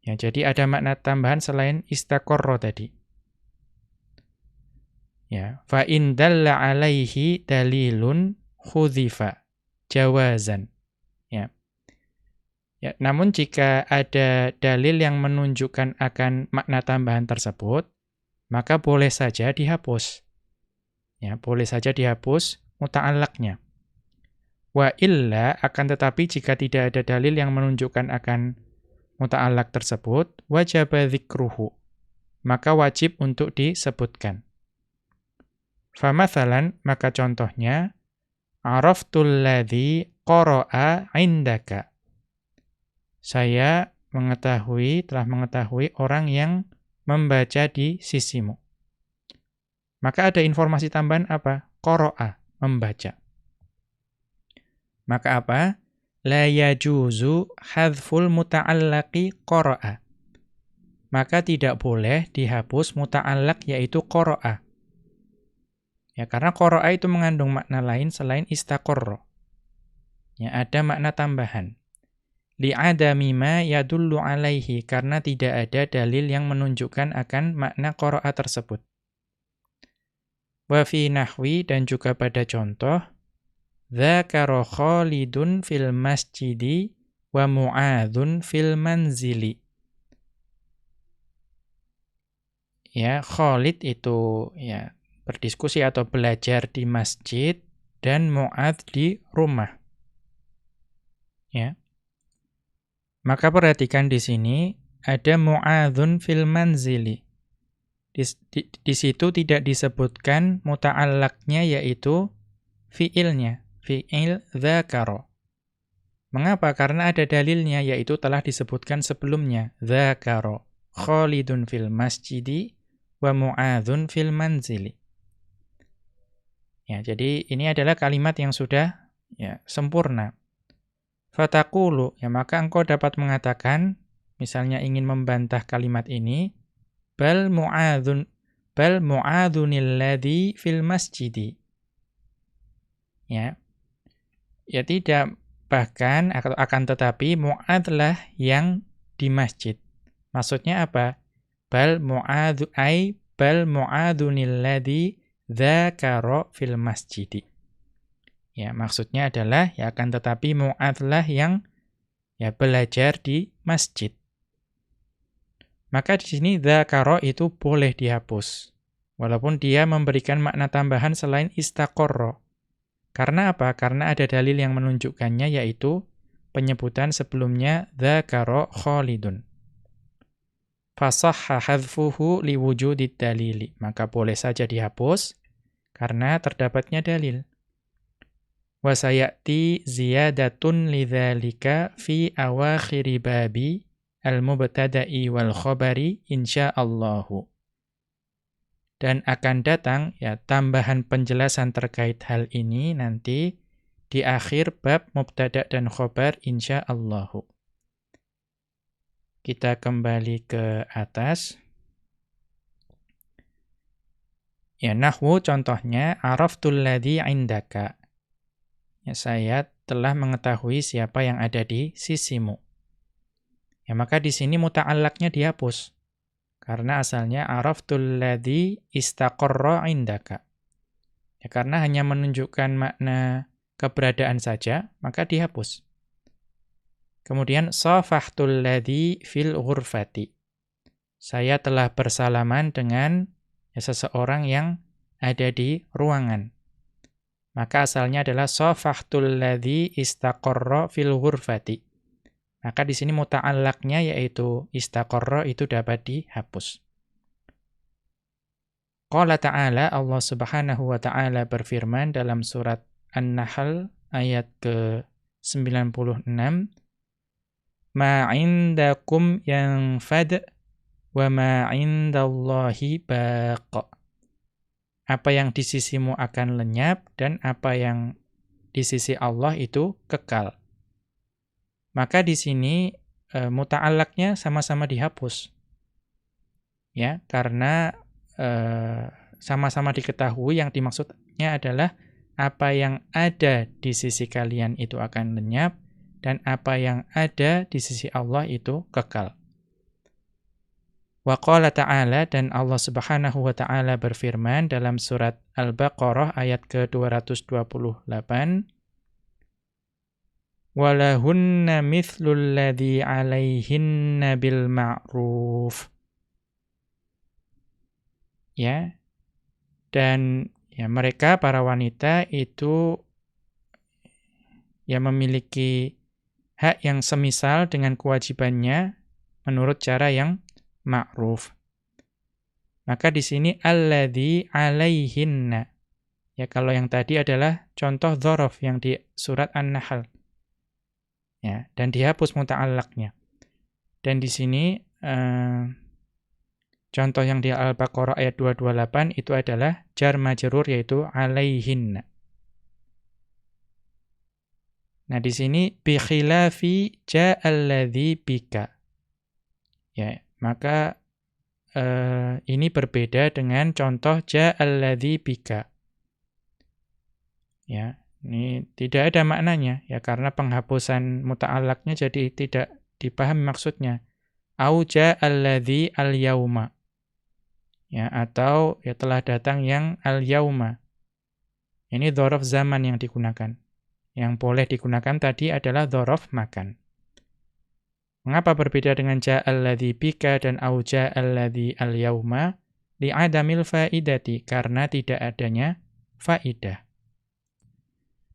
Ya, jadi ada makna tambahan selain istaqarra tadi. Ya, fa in dalla alaihi dalilun khudzifa jawazan. Ya. Ya, namun jika ada dalil yang menunjukkan akan makna tambahan tersebut, maka boleh saja dihapus. Ya, boleh saja dihapus muta'allaqnya. Wa illa akan tetapi jika tidak ada dalil yang menunjukkan akan muta'allaq tersebut, wajib dzikruhu. Maka wajib untuk disebutkan. Famathalan, maka contohnya, araftul ladzi qara'a indaka. Saya mengetahui, telah mengetahui orang yang membaca di sisimu. Maka ada informasi tambahan apa? Qara'a, membaca. Maka apa? La yajuzu hadful muta'allaqi qara'a. Maka tidak boleh dihapus muta'allaq yaitu qara'a. Ya karena qara'a itu mengandung makna lain selain istaqarra. Ya ada makna tambahan. Li'adami ma yadullu alaihi karena tidak ada dalil yang menunjukkan akan makna qara'a tersebut. Wa fi nahwi dan juga pada contoh Dzakara Khalidun fil masjidi wa Mu'adzun fil manzili. Ya, Khalid itu ya berdiskusi atau belajar di masjid dan Mu'adz di rumah. Ya. Maka perhatikan di sini ada Mu'adzun fil manzili. Di, di, di situ tidak disebutkan muta'allaknya yaitu fiilnya fi'il dzakara. Mengapa? Karena ada dalilnya yaitu telah disebutkan sebelumnya dzakara. Khalidun fil masjidi wa Mu'adzun fil manzili. Ya, jadi ini adalah kalimat yang sudah ya sempurna. Fatakulu, ya maka engkau dapat mengatakan misalnya ingin membantah kalimat ini bal mu'adzun bal mu'adzunil ladzi fil masjidi. Ya, Ya tidak, bahkan akan tetapi mu'adlah yang di masjid. Maksudnya apa? Bal mu'adu ay bal mu'adunil ladzi dzakara fil masjidi. Ya, maksudnya adalah ya akan tetapi mu'adlah yang ya belajar di masjid. Maka di sini dzakara itu boleh dihapus. Walaupun dia memberikan makna tambahan selain istaqarra. Karena apa? Karena ada dalil yang menunjukkannya yaitu penyebutan sebelumnya dzakara Khalidun. Fasahha hadfuhu liwujudid dalili. Maka boleh saja dihapus karena terdapatnya dalil. Wasayati ziyadatun lidzalika fi awakhiri babi al-mubtada'i wal khabari insyaallahu. Dan akan datang ya tambahan penjelasan terkait hal ini nanti di akhir bab mubtada dan khabar insyaallahu. Kita kembali ke atas. Ya nahwu contohnya araftul ladzi indaka. Ya saya telah mengetahui siapa yang ada di sisimu. Ya maka di sini muta'allaqnya dihapus. Karena asalnya araftul ladzi istaqarra indaka. Ya karena hanya menunjukkan makna keberadaan saja, maka dihapus. Kemudian safahtul ladzi fil ghurfati. Saya telah bersalaman dengan ya, seseorang yang ada di ruangan. Maka asalnya adalah safahtul ladzi istaqarra fil ghurfati. Maka di sini muta'allaqnya yaitu istaqarra itu dapat dihapus. Qala ta'ala Allah Subhanahu wa taala berfirman dalam surat An-Nahl ayat ke-96 Ma 'indakum yanfad wa ma 'indallahi baq. Apa yang di sisimu akan lenyap dan apa yang di sisi Allah itu kekal. Maka di sini e, muta'allaknya sama-sama dihapus. Ya, karena sama-sama e, diketahui yang dimaksudnya adalah apa yang ada di sisi kalian itu akan lenyap dan apa yang ada di sisi Allah itu kekal. Wa qala ta'ala dan Allah Subhanahu wa taala berfirman dalam surat Al-Baqarah ayat ke-228 walahunna mithlul ladzi 'alaihinna bil ma'ruf. Ya. Dan ya mereka para wanita itu ya memiliki hak yang semisal dengan kewajibannya menurut cara yang ma'ruf. Maka di sini alladzi 'alaihinna. Ya kalau yang tadi adalah contoh dzaraf yang di surat An-Nahl ya dan dihapus muta'allaqnya. Dan di sini uh, contoh yang di Al-Baqarah ayat 228 itu adalah jar majrur yaitu alaihinna. Nah, di sini bi khilafi ja'alladzi bika. Ya, maka uh, ini berbeda dengan contoh ja'alladzi bika. Ya, ini tidak ada maknanya ya karena penghapusan muta'allaqnya jadi tidak dipahami maksudnya. Auja alladzi al-yauma. Ya atau ya telah datang yang al-yauma. Ini dzaraf zaman yang digunakan. Yang boleh digunakan tadi adalah dzaraf makan. Mengapa berbeda dengan ja'alladzi bika dan auja alladzi al-yauma? Li'adamil faidati karena tidak adanya faidah.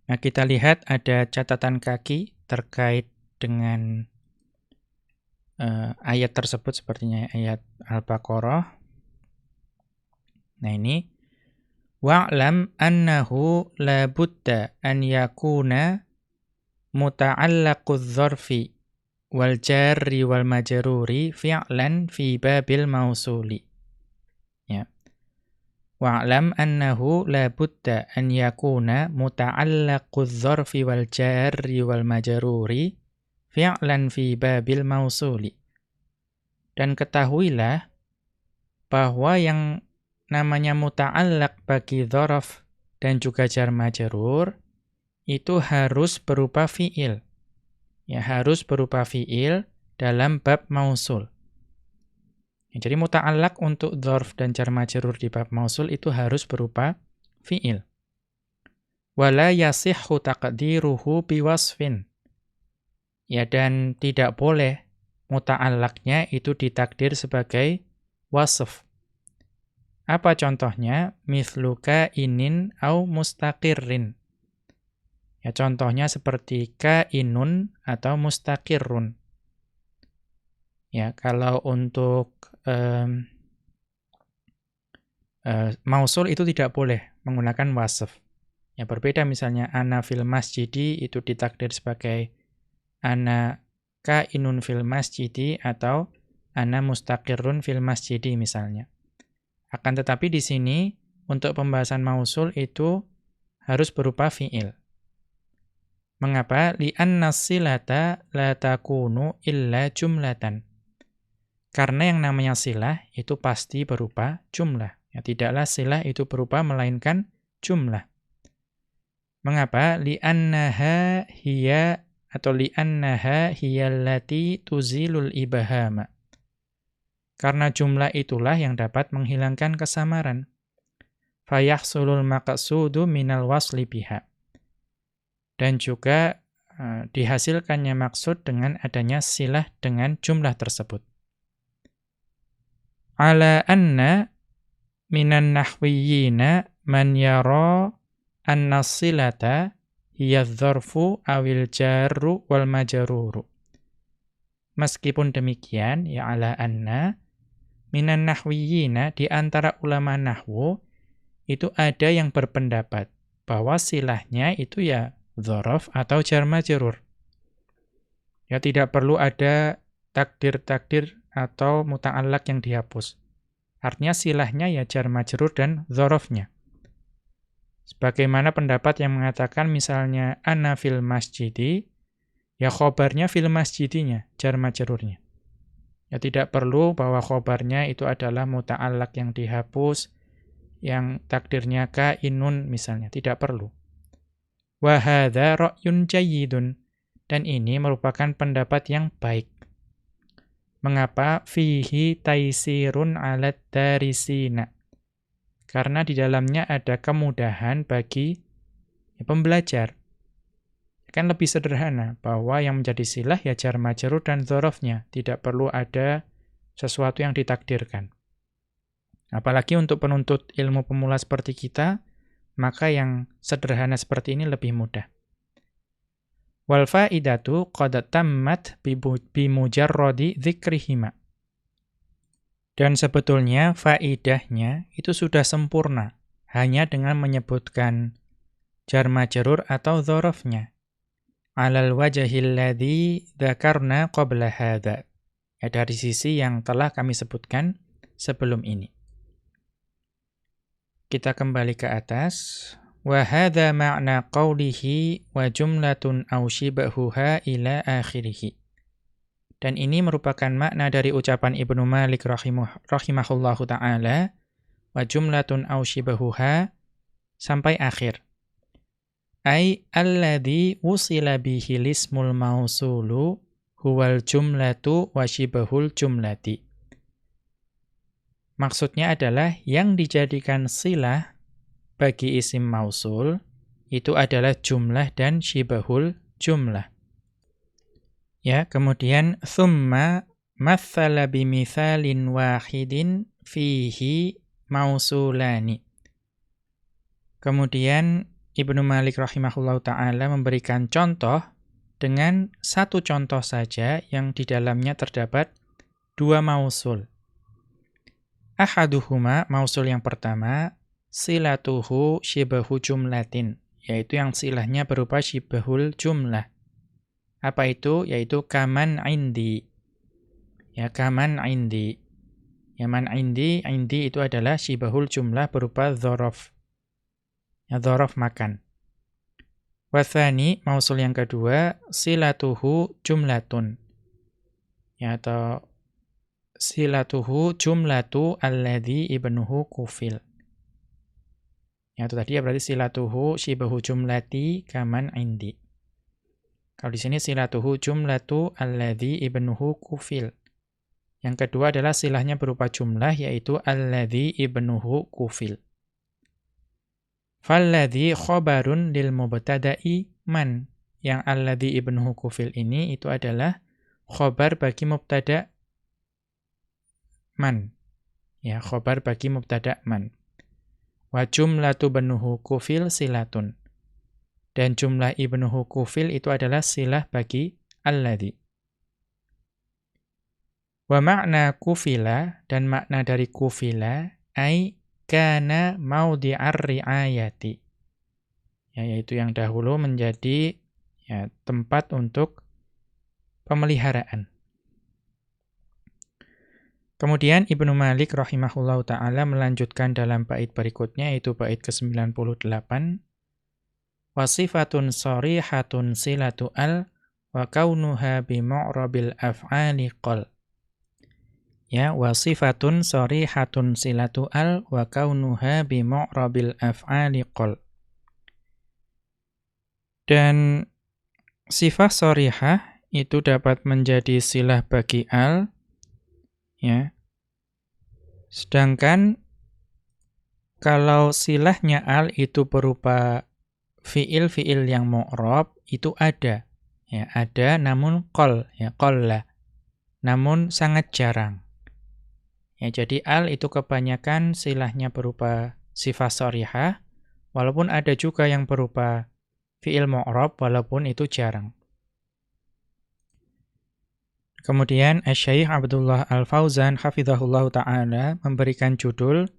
Nah, kita lihat ada catatan kaki terkait dengan uh, ayat tersebut sepertinya ayat Al-Baqarah. Nah, ini wa'lam annahu la budda an yakuna muta'allaqudz dzarfi wal jarri wal majruri fi'lan fi babil mausuli. Wa'lam annahu la budda an yakuna muta'allaqudz dzarfi wal jarri wal majruri fi'lan fi babil mausuli. Dan ketahuilah bahwa yang namanya muta'allaq bagi dzaraf dan juga jar majrur itu harus berupa fi'il. Ya, harus berupa fi'il dalam bab mausul. Jadi muta'allaq untuk dzarf dan jar majrur di bab mausul itu harus berupa fi'il. Wala yasihhu taqdiruhu biwasfin. Ya dan tidak boleh muta'allaknya itu ditakdir sebagai wasf. Apa contohnya? Mithluka inin au mustaqirrin. Ya contohnya seperti kainun atau mustaqirrun. Ya, kalau untuk um, uh, mausul itu tidak boleh menggunakan wasf. Ya berbeda misalnya ana fil masjidi itu ditakdir sebagai ana kainun fil masjidi atau ana mustaqirrun fil masjidi misalnya. Akan tetapi di sini untuk pembahasan mausul itu harus berupa fiil. Mengapa? Li'anna silata la takunu illa jumlatan. Karena yang namanya silah itu pasti berupa jumlah. Ya, tidaklah silah itu berupa melainkan jumlah. Mengapa? Li'annaha hiya atau li'annaha hiyallati tuzilul ibahama. Karena jumlah itulah yang dapat menghilangkan kesamaran. Fayahsulul maqsudu minal wasli biha. Dan juga uh, dihasilkannya maksud dengan adanya silah dengan jumlah tersebut. Ala anna minan nahwiyina man yara anna silata hiya dzarfu awil jarru wal majruru. Meskipun demikian, ya ala anna minan nahwiyina di antara ulama nahwu itu ada yang berpendapat bahwa silahnya itu ya dzaraf atau jar majrur. Ya tidak perlu ada takdir-takdir atau muta'allaq yang dihapus. Artinya silahnya ya jar majrur dan dzarafnya. Sebagaimana pendapat yang mengatakan misalnya ana fil masjidi, ya khobarnya fil masjidinya, jar majrurnya. Ya tidak perlu bahwa khobarnya itu adalah muta'allak yang dihapus, yang takdirnya kainun misalnya, tidak perlu. Wa hadza ra'yun jayyidun. Dan ini merupakan pendapat yang baik. Mengapa fihi taisirun alat darisina? Karena di dalamnya ada kemudahan bagi ya, pembelajar. Kan lebih sederhana, bahwa yang menjadi silah ya jar majrur dan dzarafnya, tidak perlu ada sesuatu yang ditakdirkan. Apalagi untuk penuntut ilmu pemula seperti kita, maka yang sederhana seperti ini lebih mudah. Wal faidatu qad tammat bi mujarradi dzikrihima. Dan sebetulnya faidahnya itu sudah sempurna hanya dengan menyebutkan jar majrur atau dzarafnya alal wajhil ladzi dzakarna qabla hadza. Ya dari sisi yang telah kami sebutkan sebelum ini. Kita kembali ke atas. Ma'na qawlihi wa jumlatun aw shibahuha ila akhirih. Dan ini merupakan makna dari ucapan Ibnu Malik rahimah, rahimahullahu ta'ala, wa jumlatun au shibahuha, sampai akhir. Ay alladhi wusila bihi lismul mausulu huwal jumlatu wa shibahul jumlati. Maksudnya adalah yang dijadikan silah bagi isim mausul, itu adalah jumlah dan shibahul jumlah. Ya, kemudian thumma mathala bimithalin wahidin fihi mausulani. Kemudian Ibnu Malik rahimahullahu taala memberikan contoh dengan satu contoh saja yang di dalamnya terdapat dua mausul. Ahaduhuma mausul yang pertama silatuhu shibahu jumlatin, yaitu yang silahnya berupa shibahul jumlah. Apa itu? Yaitu kaman indi. Ya, kaman indi. Yaman indi, indi itu adalah shibahul jumlah berupa dhorof. Ya, dhorof makan. Wathani, mausul yang kedua, silatuhu jumlatun. Ya, atau silatuhu jumlatu alladhi ibnuhu kufil. Ya, itu tadi ya berarti silatuhu shibahu jumlati kaman indi. Kalau di sini silatuhu jumlatu alladhi ibnuhu kufil. Yang kedua adalah silahnya berupa jumlah yaitu alladhi ibnuhu kufil. Falladhi khobarun lil mubtada'i man. Yang alladhi ibnu kufil ini itu adalah khobar bagi mubtada' man. Ya, khobar bagi mubtada' man. Wa jumlatu benuhu kufil silatun. Dan jumlah ibnuhu kufil itu adalah silah bagi alladhi. Wa makna kufila dan makna dari kufila ai kana maudi'ar ri'ayati. Ya, yaitu yang dahulu menjadi ya, tempat untuk pemeliharaan. Kemudian Ibnu Malik rahimahullahu taala melanjutkan dalam bait berikutnya yaitu bait ke-98. Wasifatun sharihatun silatu al wa kaunuha bi mu'rabil af'ali qal. Ya wasifatun sharihatun silatu al wa kaunuha bi mu'rabil af'ali qal. Dan sifat sharihah itu dapat menjadi silah bagi al ya. Sedangkan kalau silahnya al itu berupa fiil-fiil yang mu'rab itu ada. Ya, ada namun qol ya qalla. Namun sangat jarang. Ya, jadi al itu kebanyakan silahnya berupa sifat sharihah walaupun ada juga yang berupa fiil mu'rab walaupun itu jarang. Kemudian Syekh Abdullah Al-Fauzan hafizahullah taala memberikan judul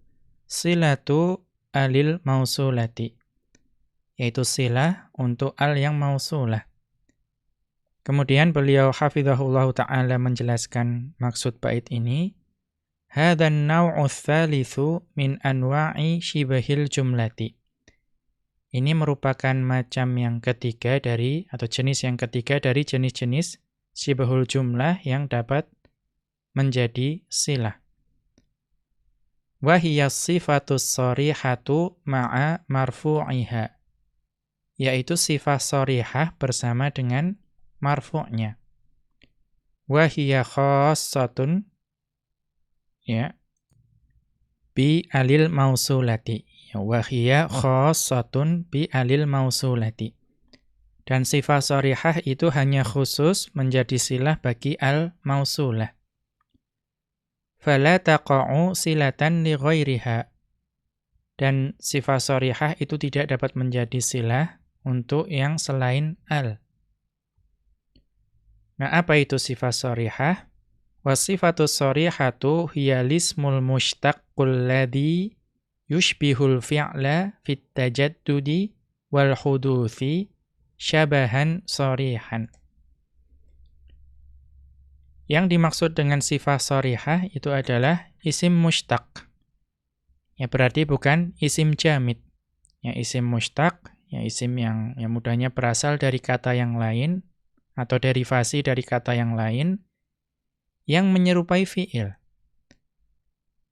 Silatu alil mausulati yaitu silah untuk al yang mausulah. Kemudian beliau hafizahullah taala menjelaskan maksud bait ini Hadan naw'u tsalitsu min anwa'i shibahil jumlati. Ini merupakan macam yang ketiga dari atau jenis yang ketiga dari jenis-jenis sibahul jumlah yang dapat menjadi silah. Wahiyya sifatus sorihatu ma'a marfu'iha. Yaitu sifat sorihah bersama dengan marfu'nya. Wahiyya khassatun ya bi alil mausulati. Ya, wahiyya khassatun bi alil mausulati. Dan sifat sorihah itu hanya khusus menjadi silah bagi al-mausulah. Fala taqa'u silatan li ghairiha. Dan sifat sorihah itu tidak dapat menjadi silah untuk yang selain al. Nah, apa itu sifat sorihah? Wasifatu sorihatu hiya lismul mushtaqul ladhi yushbihul fi'la fit tajaddudi wal huduthi syabahan sorihan. Yang dimaksud dengan sifat sorihah itu adalah isim mustaq. Ya berarti bukan isim jamid. Ya isim mustaq, ya isim yang yang mudahnya berasal dari kata yang lain atau derivasi dari kata yang lain yang menyerupai fiil.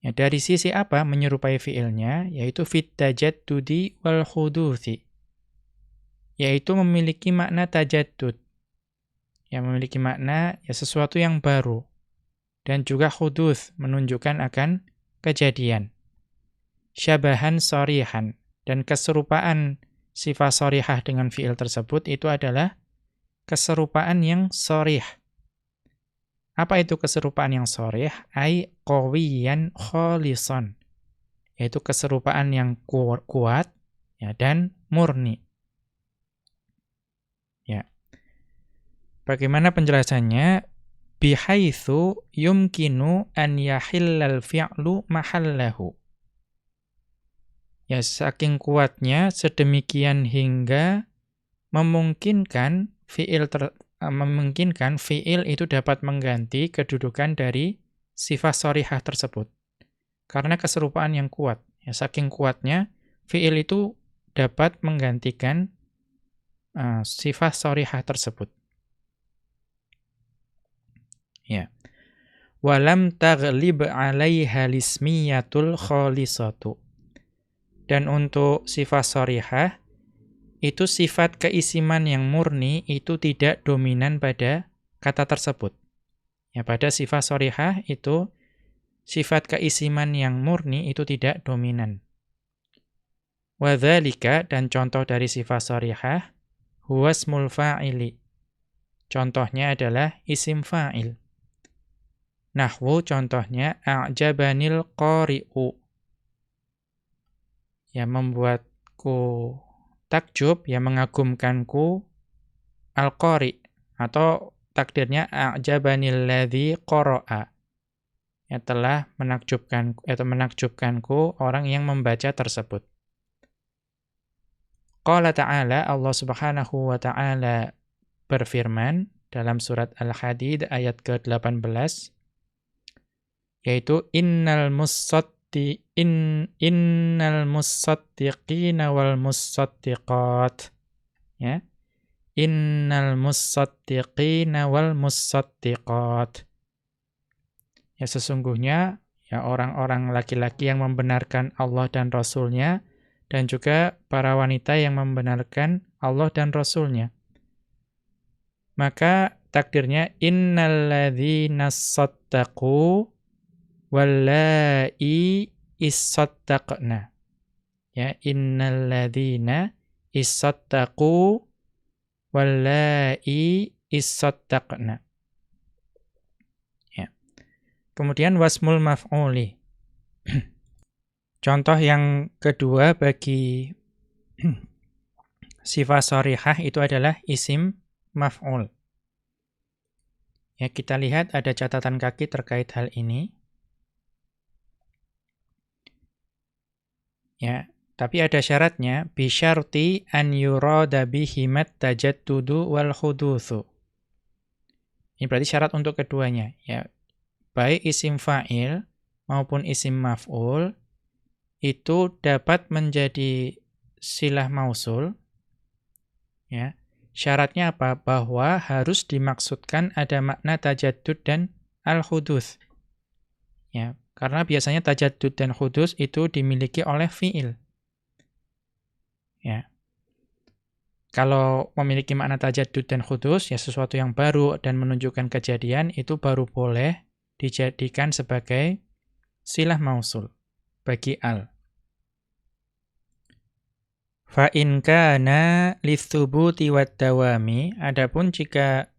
Ya, dari sisi apa menyerupai fiilnya? Yaitu fit tajaddudi wal khuduthi yaitu memiliki makna tajaddud. Yang memiliki makna ya sesuatu yang baru dan juga khuduth menunjukkan akan kejadian. Syabahan sorihan dan keserupaan sifat sorihah dengan fiil tersebut itu adalah keserupaan yang sorih. Apa itu keserupaan yang sorih? Ai qawiyan kholison. Yaitu keserupaan yang kuat ya, dan murni. Bagaimana penjelasannya? Bihaitsu yumkinu an yahillal fi'lu mahallahu. Ya, saking kuatnya sedemikian hingga memungkinkan fiil eh, memungkinkan fiil itu dapat mengganti kedudukan dari sifat sorihah tersebut. Karena keserupaan yang kuat. Ya, saking kuatnya fiil itu dapat menggantikan uh, sifat sorihah tersebut. Ya. Walam taghlib 'alaiha lismiyatul khalisatu. Dan untuk sifat sorihah, itu sifat keisiman yang murni itu tidak dominan pada kata tersebut. Ya, pada sifat sorihah itu sifat keisiman yang murni itu tidak dominan. Wadhalika dan contoh dari sifat sorihah huwasmul fa'ili. Contohnya adalah isim fa'il. Nahwu contohnya a'jabanil qari'u. Yang membuatku takjub, yang mengagumkanku al-qari atau takdirnya a'jabanil ladzi qara'a. Ya telah menakjubkan atau menakjubkanku orang yang membaca tersebut. Qala ta'ala Allah Subhanahu wa taala berfirman dalam surat Al-Hadid ayat ke-18 yaitu innal musatti in innal musaddiqina wal musaddiqat. Ya. Innal musaddiqina wal musaddiqat. Ya sesungguhnya ya orang-orang laki-laki yang membenarkan Allah dan Rasulnya dan juga para wanita yang membenarkan Allah dan Rasulnya. Maka takdirnya innalladzina sattaqu wallai isattaqna. Ya, innalladzina isattaqu wallai isattaqna. Ya. Kemudian wasmul maf'uli. Contoh yang kedua bagi sifat sorihah itu adalah isim maf'ul. Ya, kita lihat ada catatan kaki terkait hal ini. Ya, tapi ada syaratnya bisyarti an yurada bihimat tajaddudu wal khudutsu. Ini berarti syarat untuk keduanya, ya. Baik isim fa'il maupun isim maf'ul itu dapat menjadi silah mausul ya syaratnya apa bahwa harus dimaksudkan ada makna tajaddud dan al khudus ya karena biasanya tajaddud dan khudus itu dimiliki oleh fiil ya kalau memiliki makna tajaddud dan khudus ya sesuatu yang baru dan menunjukkan kejadian itu baru boleh dijadikan sebagai silah mausul bagi al. Fa in kana lithubuti wat dawami adapun jika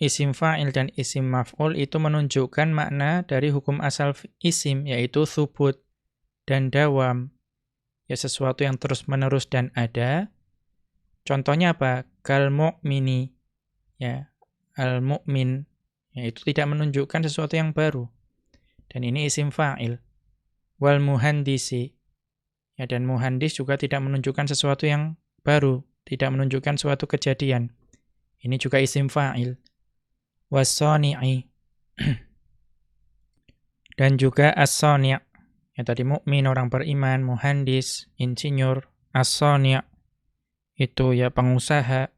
isim fa'il dan isim maf'ul itu menunjukkan makna dari hukum asal isim yaitu thubut dan dawam. Ya sesuatu yang terus-menerus dan ada. Contohnya apa? Kal mu'mini. Ya al mu'min. Ya itu tidak menunjukkan sesuatu yang baru. Dan ini isim fa'il. Wal muhandisi. Ya, dan muhandis juga tidak menunjukkan sesuatu yang baru, tidak menunjukkan suatu kejadian. Ini juga isim fa'il. Wasoni'i. dan juga as-soni' ya tadi mukmin orang beriman, muhandis, insinyur, as-soni' itu ya pengusaha.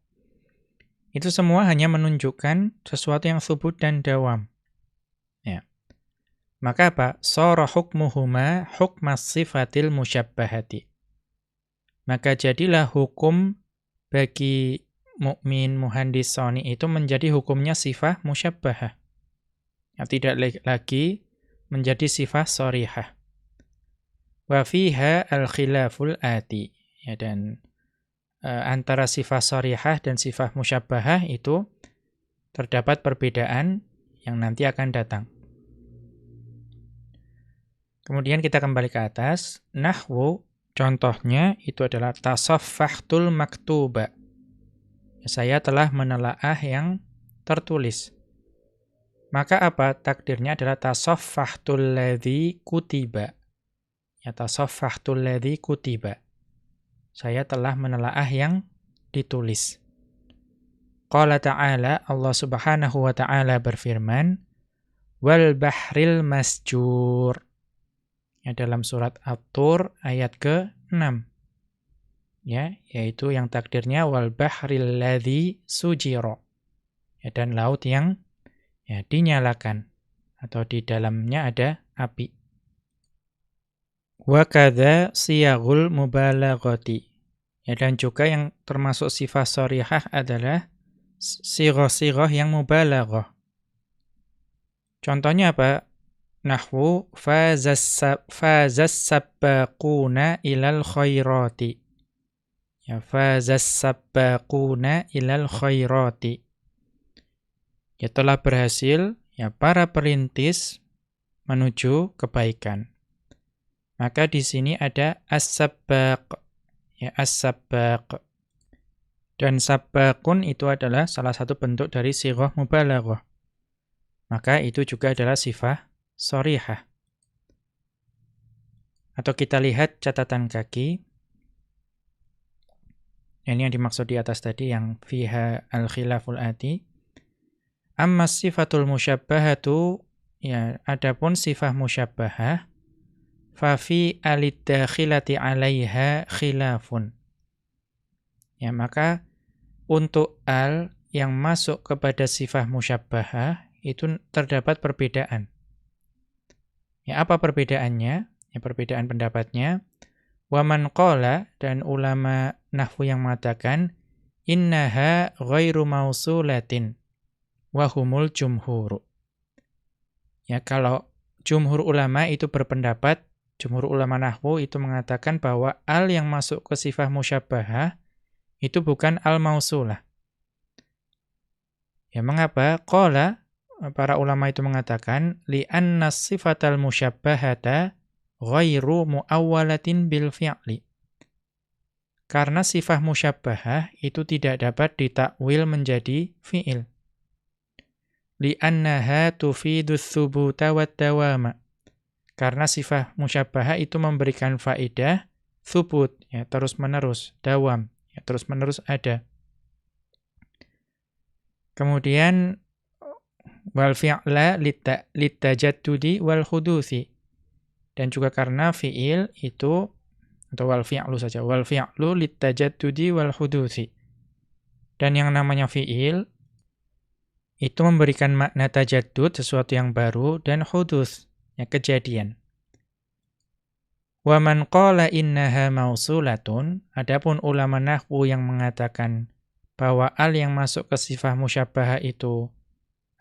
Itu semua hanya menunjukkan sesuatu yang subut dan dawam. Maka apa? Sara hukmuhuma hukmas sifatil musyabbahati. Maka jadilah hukum bagi mukmin muhandis soni itu menjadi hukumnya sifat musyabbahah. Ya, tidak lagi menjadi sifat sorihah. Wa fiha al-khilaful ati. Ya, dan e, antara sifat sorihah dan sifat musyabbahah itu terdapat perbedaan yang nanti akan datang. Kemudian kita kembali ke atas. Nahwu, contohnya itu adalah tasaffahtul maktuba. Saya telah menelaah yang tertulis. Maka apa? Takdirnya adalah tasaffahtul ladzi kutiba. Ya tasaffahtul ladzi kutiba. Saya telah menelaah yang ditulis. Qala ta'ala Allah Subhanahu wa taala berfirman, "Wal bahril masjur." ya dalam surat At-Tur ayat ke-6. Ya, yaitu yang takdirnya wal bahril ladzi sujira. Ya dan laut yang ya dinyalakan atau di dalamnya ada api. Wa kadza siyagul mubalaghati. Ya dan juga yang termasuk sifat sharihah adalah sirah-sirah yang mubalaghah. Contohnya apa? nahwu fazas sabbaquna ilal khairati. Ya fazas sabbaquna ilal khairati. Ya telah berhasil ya para perintis menuju kebaikan. Maka di sini ada as-sabbaq. Ya as-sabbaq. Dan sabbaqun itu adalah salah satu bentuk dari sirah mubalaghah. Maka itu juga adalah sifat sorihah. Atau kita lihat catatan kaki. Ini yang dimaksud di atas tadi yang fiha al-khilaful ati. Amma sifatul musyabbahatu ya adapun sifat musyabbahah fa fi alidakhilati 'alaiha khilafun. Ya maka untuk al yang masuk kepada sifat musyabbahah itu terdapat perbedaan. Ya, apa perbedaannya? Ya, perbedaan pendapatnya. Waman qala dan ulama nahwu yang mengatakan innaha ghairu mausulatin wa humul jumhur. Ya, kalau jumhur ulama itu berpendapat, jumhur ulama nahwu itu mengatakan bahwa al yang masuk ke sifat musyabbahah itu bukan al mausulah. Ya, mengapa? Qala para ulama itu mengatakan li'anna sifatal musyabbahata ghairu muawwalatin bil fi'li. Karena sifat musyabbahah itu tidak dapat ditakwil menjadi fi'il. Li'annaha tufidu thubuta wa dawama. Karena sifat musyabbahah itu memberikan faidah thubut, ya, terus-menerus, dawam, ya, terus-menerus ada. Kemudian wal fi'la litajaddudi wal khudusi. Dan juga karena fi'il itu atau wal fi'lu saja, wal fi'lu litajaddudi wal khudusi. Dan yang namanya fi'il itu memberikan makna tajaddud sesuatu yang baru dan khudus, ya kejadian. Wa man qala innaha mausulatun, adapun ulama nahwu yang mengatakan bahwa al yang masuk ke sifat musyabbahah itu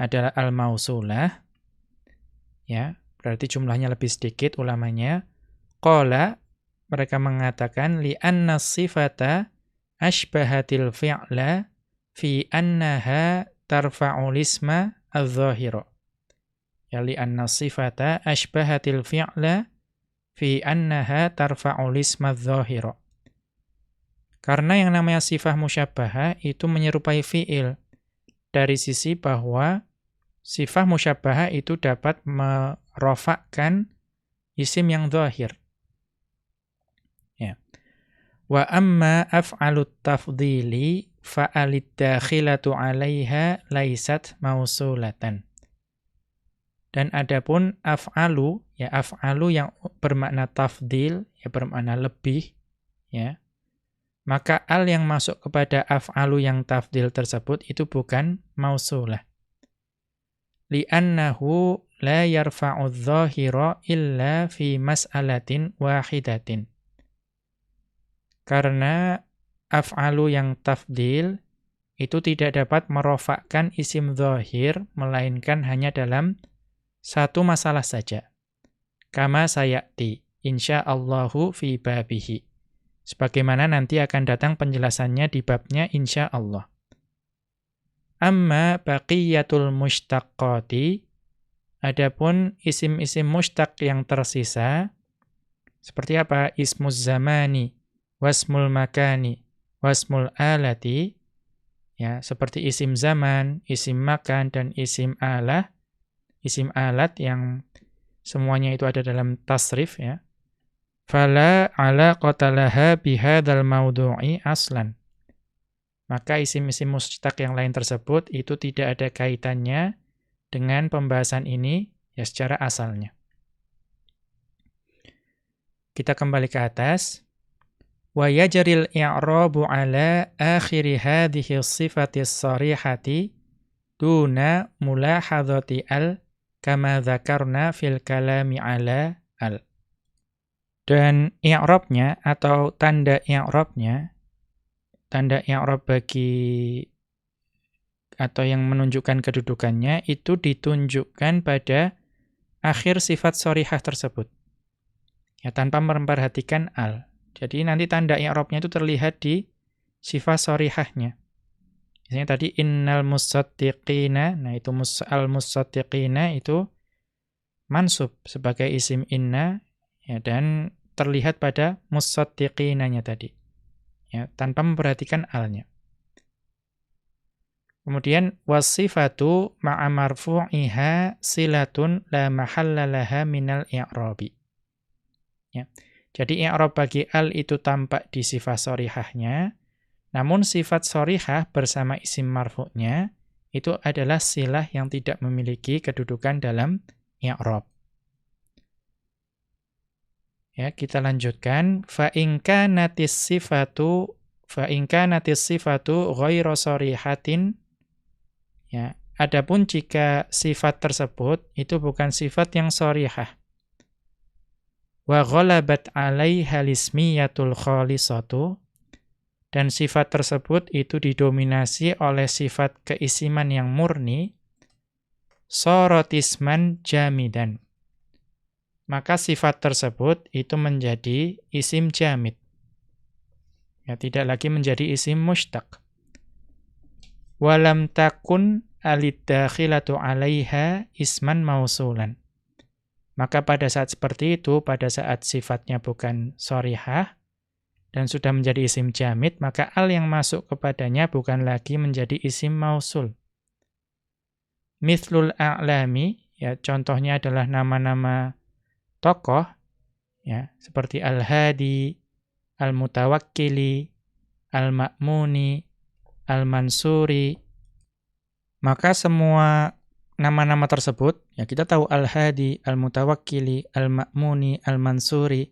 adalah al-mausulah. Ya, berarti jumlahnya lebih sedikit ulamanya. Qala mereka mengatakan li anna sifata ashbahatil fi'la fi annaha tarfa'ul isma adh-dhahira. Ya li anna sifata ashbahatil fi'la fi annaha tarfa'ul isma adh-dhahira. Karena yang namanya sifat musyabbahah itu menyerupai fi'il dari sisi bahwa sifat musyabahah itu dapat merofakkan isim yang zahir. Wa amma af'alut tafdili fa'alid dakhilatu 'alaiha laisat mausulatan. Dan adapun af'alu, ya af'alu yang bermakna tafdil, ya bermakna lebih, ya. Maka al yang masuk kepada af'alu yang tafdil tersebut itu bukan mausulah li'annahu la yarfa'u dhahira illa fi mas'alatin wahidatin. Karena af'alu yang tafdil itu tidak dapat merofakkan isim zahir, melainkan hanya dalam satu masalah saja. Kama sayati, insya'allahu fi babihi. Sebagaimana nanti akan datang penjelasannya di babnya insya'allah. Amma baqiyatul mushtaqqati adapun isim-isim mushtaq yang tersisa seperti apa? Ismuz zamani, wasmul makani, wasmul alati ya, seperti isim zaman, isim makan dan isim alah, isim alat yang semuanya itu ada dalam tasrif ya. Fala ala qatalaha bihadzal maudu'i aslan maka isim-isim mustaq yang lain tersebut itu tidak ada kaitannya dengan pembahasan ini ya secara asalnya. Kita kembali ke atas. Wa yajril i'rabu ala akhir hadhihi sifati sarihati duna mulahadhati al kama dzakarna fil kalami ala al. Dan i'rabnya atau tanda i'rabnya tanda i'rab bagi atau yang menunjukkan kedudukannya itu ditunjukkan pada akhir sifat sorihah tersebut. Ya, tanpa memperhatikan al. Jadi nanti tanda i'rabnya itu terlihat di sifat sorihahnya. Misalnya tadi innal musaddiqina, nah itu al musaddiqina itu mansub sebagai isim inna ya dan terlihat pada musaddiqinanya tadi. Ya, tanpa memperhatikan alnya. Kemudian wasifatu ma'a marfu'iha silatun la mahalla laha minal i'rabi. Ya. Jadi i'rab bagi al itu tampak di sifat sorihahnya, namun sifat sorihah bersama isim marfu'nya itu adalah silah yang tidak memiliki kedudukan dalam i'rab. Ya, kita lanjutkan fa in kanatis sifatu fa in kanatis sifatu ghairu sarihatin Ya, adapun jika sifat tersebut itu bukan sifat yang sharihah. Wa ghalabat 'alaiha lismiyatul khalisatu dan sifat tersebut itu didominasi oleh sifat keisiman yang murni sorotisman jamidan. Maka sifat tersebut itu menjadi isim jamid. Ya, tidak lagi menjadi isim mushtaq walam takun alidakhilatu 'alaiha isman mausulan. Maka pada saat seperti itu, pada saat sifatnya bukan sorihah, dan sudah menjadi isim jamid, maka al yang masuk kepadanya bukan lagi menjadi isim mausul. Mithlul a'lami, ya contohnya adalah nama-nama tokoh, ya seperti al-hadi, al-mutawakkili, al-ma'muni, Al-Mansuri. Maka semua nama-nama tersebut, ya kita tahu Al-Hadi, Al-Mutawakkili, Al-Ma'muni, Al-Mansuri,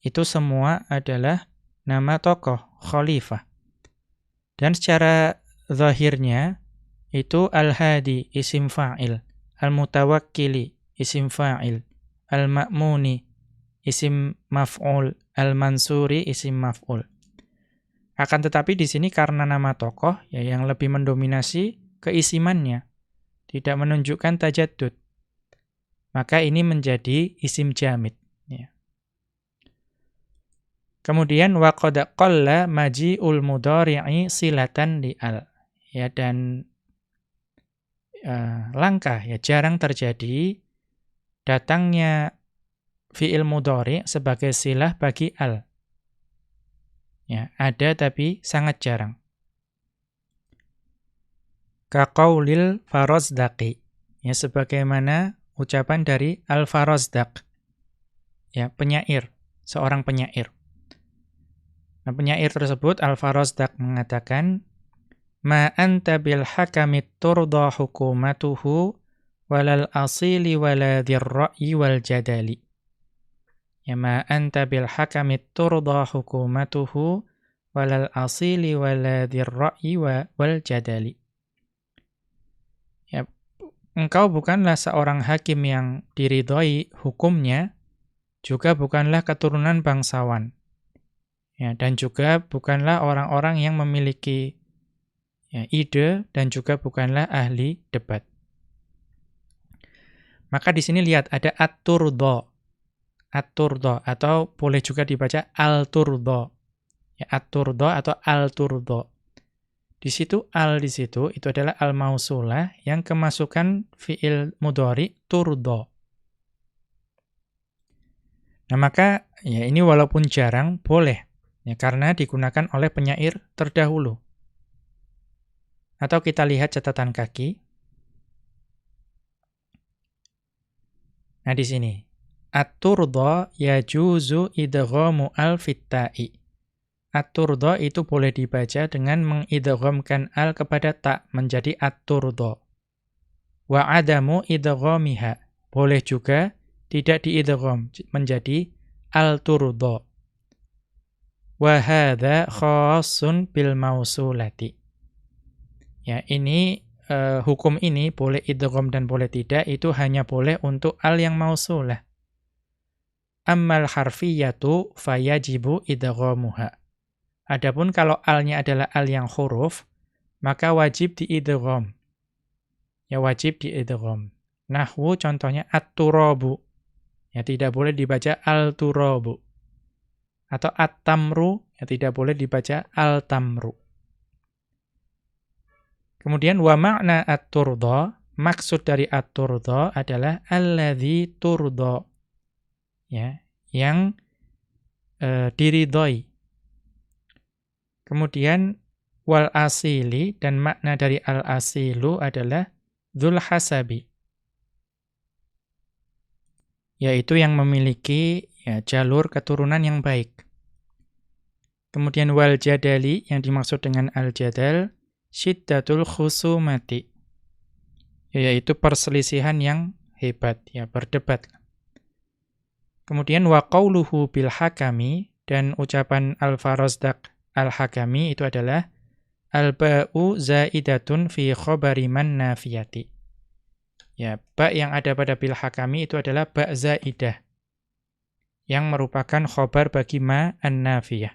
itu semua adalah nama tokoh, khalifah. Dan secara zahirnya, itu Al-Hadi, isim fa'il, Al-Mutawakkili, isim fa'il, Al-Ma'muni, isim maf'ul, Al-Mansuri, isim maf'ul. Akan tetapi di sini karena nama tokoh ya yang lebih mendominasi keisimannya, tidak menunjukkan tajaddud. Maka ini menjadi isim jamid. Ya. Kemudian waqad qalla maji'ul mudhari'i silatan li al. Ya dan uh, langka ya jarang terjadi datangnya fi'il mudhari sebagai silah bagi al. Ya, ada tapi sangat jarang. Kaqaulil farazdaqi. Ya, sebagaimana ucapan dari Al-Farazdaq. Ya, penyair, seorang penyair. Nah, penyair tersebut Al-Farazdaq mengatakan, "Ma anta bil hakamit turda hukumatuhu walal asili wala dzirra'i wal jadali." Ya ma anta bil hakamit turda hukumatuhu walal asili wala dzirra'i wal jadali. Engkau bukanlah seorang hakim yang diridhoi hukumnya, juga bukanlah keturunan bangsawan. Ya, dan juga bukanlah orang-orang yang memiliki ya, ide dan juga bukanlah ahli debat. Maka di sini lihat ada at-turdo at-turdo atau boleh juga dibaca al-turdo. Ya, at-turdo atau al-turdo. Di situ al di situ itu adalah al-mausulah yang kemasukan fiil mudhari turdo. Nah, maka ya ini walaupun jarang boleh ya karena digunakan oleh penyair terdahulu. Atau kita lihat catatan kaki. Nah, di sini At-turda yajuzu idghamu al-fitta'i. At-turda itu boleh dibaca dengan mengidghamkan al kepada tak menjadi at-turda. Wa adamu. Boleh juga tidak diidgham menjadi al-turda. Wa hadza bil mausulati. Ya, ini uh, hukum ini boleh idgham dan boleh tidak itu hanya boleh untuk al yang mausulah ammal harfiyatu fayajibu idghamuha. Adapun kalau alnya adalah al yang huruf, maka wajib diidgham. Ya wajib diidgham. Nahwu contohnya at-turabu. Ya tidak boleh dibaca al-turabu. Atau at-tamru, ya tidak boleh dibaca al-tamru. Kemudian wa makna at-turda, maksud dari at-turda adalah alladzi turda. Ya, yang e, diridhoi. Kemudian wal asili dan makna dari al asilu adalah dzul hasabi. Yaitu yang memiliki ya, jalur keturunan yang baik. Kemudian wal jadali yang dimaksud dengan al jadal syiddatul khusumati. Yaitu perselisihan yang hebat ya, berdebat. Kemudian wa qauluhu bil hakami dan ucapan al-Farazdaq al-Hakami itu adalah al-ba'u zaidatun fi khabari man nafiyati. Ya, ba yang ada pada bil hakami itu adalah ba zaidah yang merupakan khobar bagi ma an-nafiyah.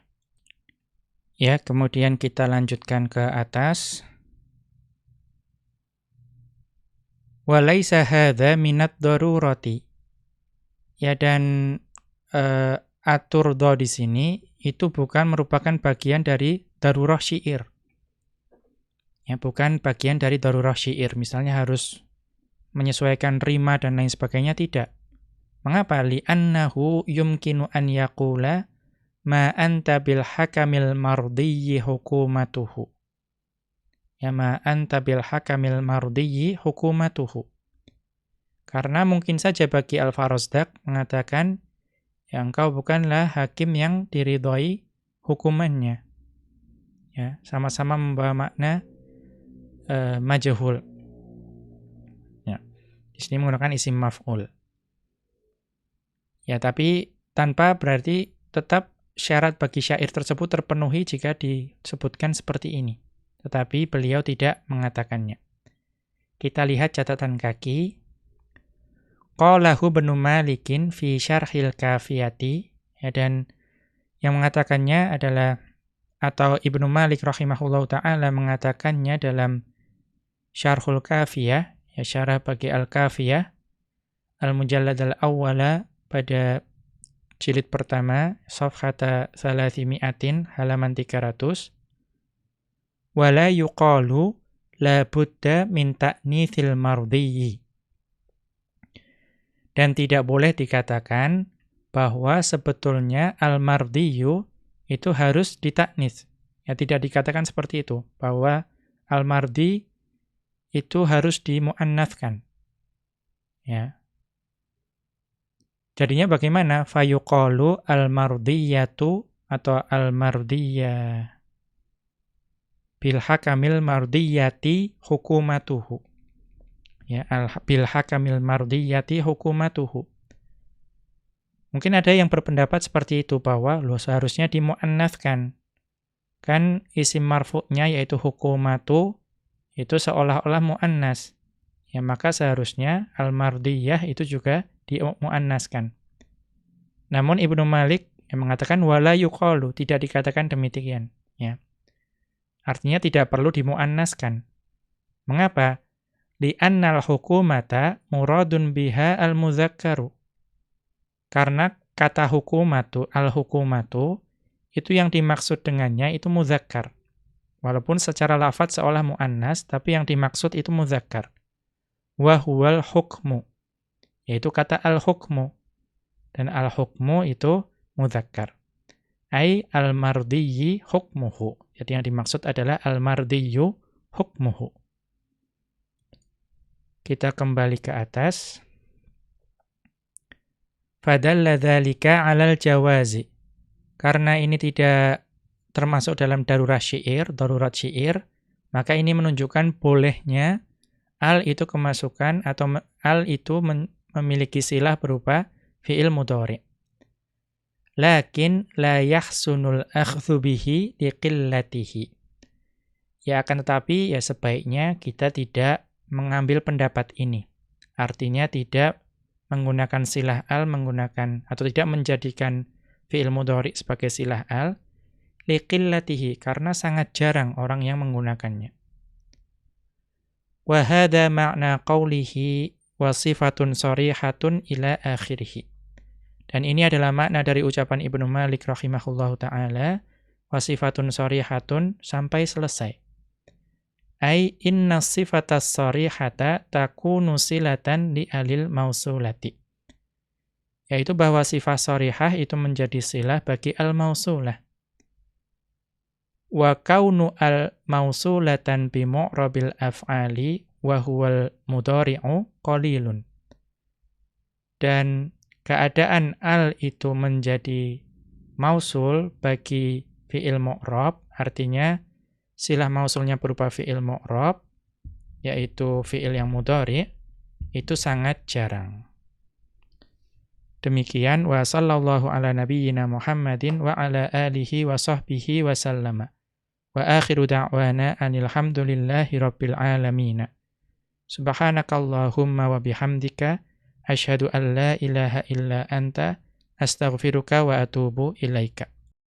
Ya, kemudian kita lanjutkan ke atas. Walaysa hadza minat darurati. Ya dan uh, atur do di sini itu bukan merupakan bagian dari darurah syair. Ya, bukan bagian dari darurah syair. Misalnya harus menyesuaikan rima dan lain sebagainya, tidak. Mengapa? Li'annahu yumkinu an yaqula ma anta bil hakamil mardiyyi hukumatuhu. Ya ma anta bil hakamil mardiyyi hukumatuhu. Karena mungkin saja bagi Al-Farazdaq mengatakan ya engkau bukanlah hakim yang diridhoi hukumannya. Ya, sama-sama membawa makna uh, majhul. Ya. Di sini menggunakan isim maf'ul. Ya, tapi tanpa berarti tetap syarat bagi syair tersebut terpenuhi jika disebutkan seperti ini. Tetapi beliau tidak mengatakannya. Kita lihat catatan kaki Qalahu Ibnu Malikin fi syarhil kafiyati. Ya, dan yang mengatakannya adalah atau Ibnu Malik rahimahullah taala mengatakannya dalam Syarhul Kafiyah ya syarah bagi Al-Kafiyah Al-Mujallad al-Awwala pada jilid pertama safhata thalathimi'atin halaman 300 wala yuqalu la budda min ta'nithil mardiyyi dan tidak boleh dikatakan bahwa sebetulnya al-mardiyu itu harus ditaknis. Ya tidak dikatakan seperti itu, bahwa al-mardi itu harus dimuannafkan. Ya. Jadinya bagaimana? Fayuqalu al-mardiyatu atau al-mardiyah bil hakamil mardiyati hukumatuhu ya al bil hakamil mardiyati hukumatuhu. Mungkin ada yang berpendapat seperti itu bahwa lo seharusnya dimuannaskan. Kan isim marfu'nya yaitu hukumatu itu seolah-olah muannas. Ya maka seharusnya al-mardiyah itu juga dimuannaskan. Namun Ibnu Malik yang mengatakan wala yuqalu, tidak dikatakan demikian, ya. Artinya tidak perlu dimuannaskan. Mengapa? Li'annal hukumata muradun biha al-muzakkaru. Karena kata hukumatu, al-hukumatu, itu yang dimaksud dengannya itu muzakkar. Walaupun secara lafaz seolah mu'annas, tapi yang dimaksud itu muzakkar. Wahuwal hukmu, yaitu kata al-hukmu. Dan al-hukmu itu muzakkar. Ay al-mardiyyi hukmuhu. Jadi yang dimaksud adalah al-mardiyyu hukmuhu. Kita kembali ke atas. Fadalla dzalika 'alal jawazi. Karena ini tidak termasuk dalam darurat syair, darurat syair, maka ini menunjukkan bolehnya al itu kemasukan atau al itu memiliki silah berupa fi'il mudhari. Lakin la yahsunul akhdhu bihi liqillatihi. Ya akan tetapi ya sebaiknya kita tidak mengambil pendapat ini. Artinya tidak menggunakan silah al, menggunakan atau tidak menjadikan fi'il mudhari sebagai silah al, liqillatihi, karena sangat jarang orang yang menggunakannya. Wahada makna qawlihi wa sifatun sarihatun ila akhirih. Dan ini adalah makna dari ucapan Ibnu Malik rahimahullahu taala wa sifatun sarihatun sampai selesai. Ai inna sifatas sarihata takunu silatan li alil mausulati. Yaitu bahwa sifat sarihah itu menjadi silah bagi al-mausulah. Wa kaunu al-mausulatan bi mu'rabil af'ali wa huwal mudhari'u qalilun. Dan keadaan al itu menjadi mausul bagi fi'il mu'rab, artinya silah mausulnya berupa fi'il mu'rab, yaitu fi'il yang mudhari, itu sangat jarang. Demikian wa sallallahu ala nabiyyina Muhammadin wa ala alihi wa sahbihi wa sallama. Wa akhiru da'wana anil hamdulillahi rabbil alamin. Subhanakallahumma wa bihamdika asyhadu an la ilaha illa anta astaghfiruka wa atubu ilaika.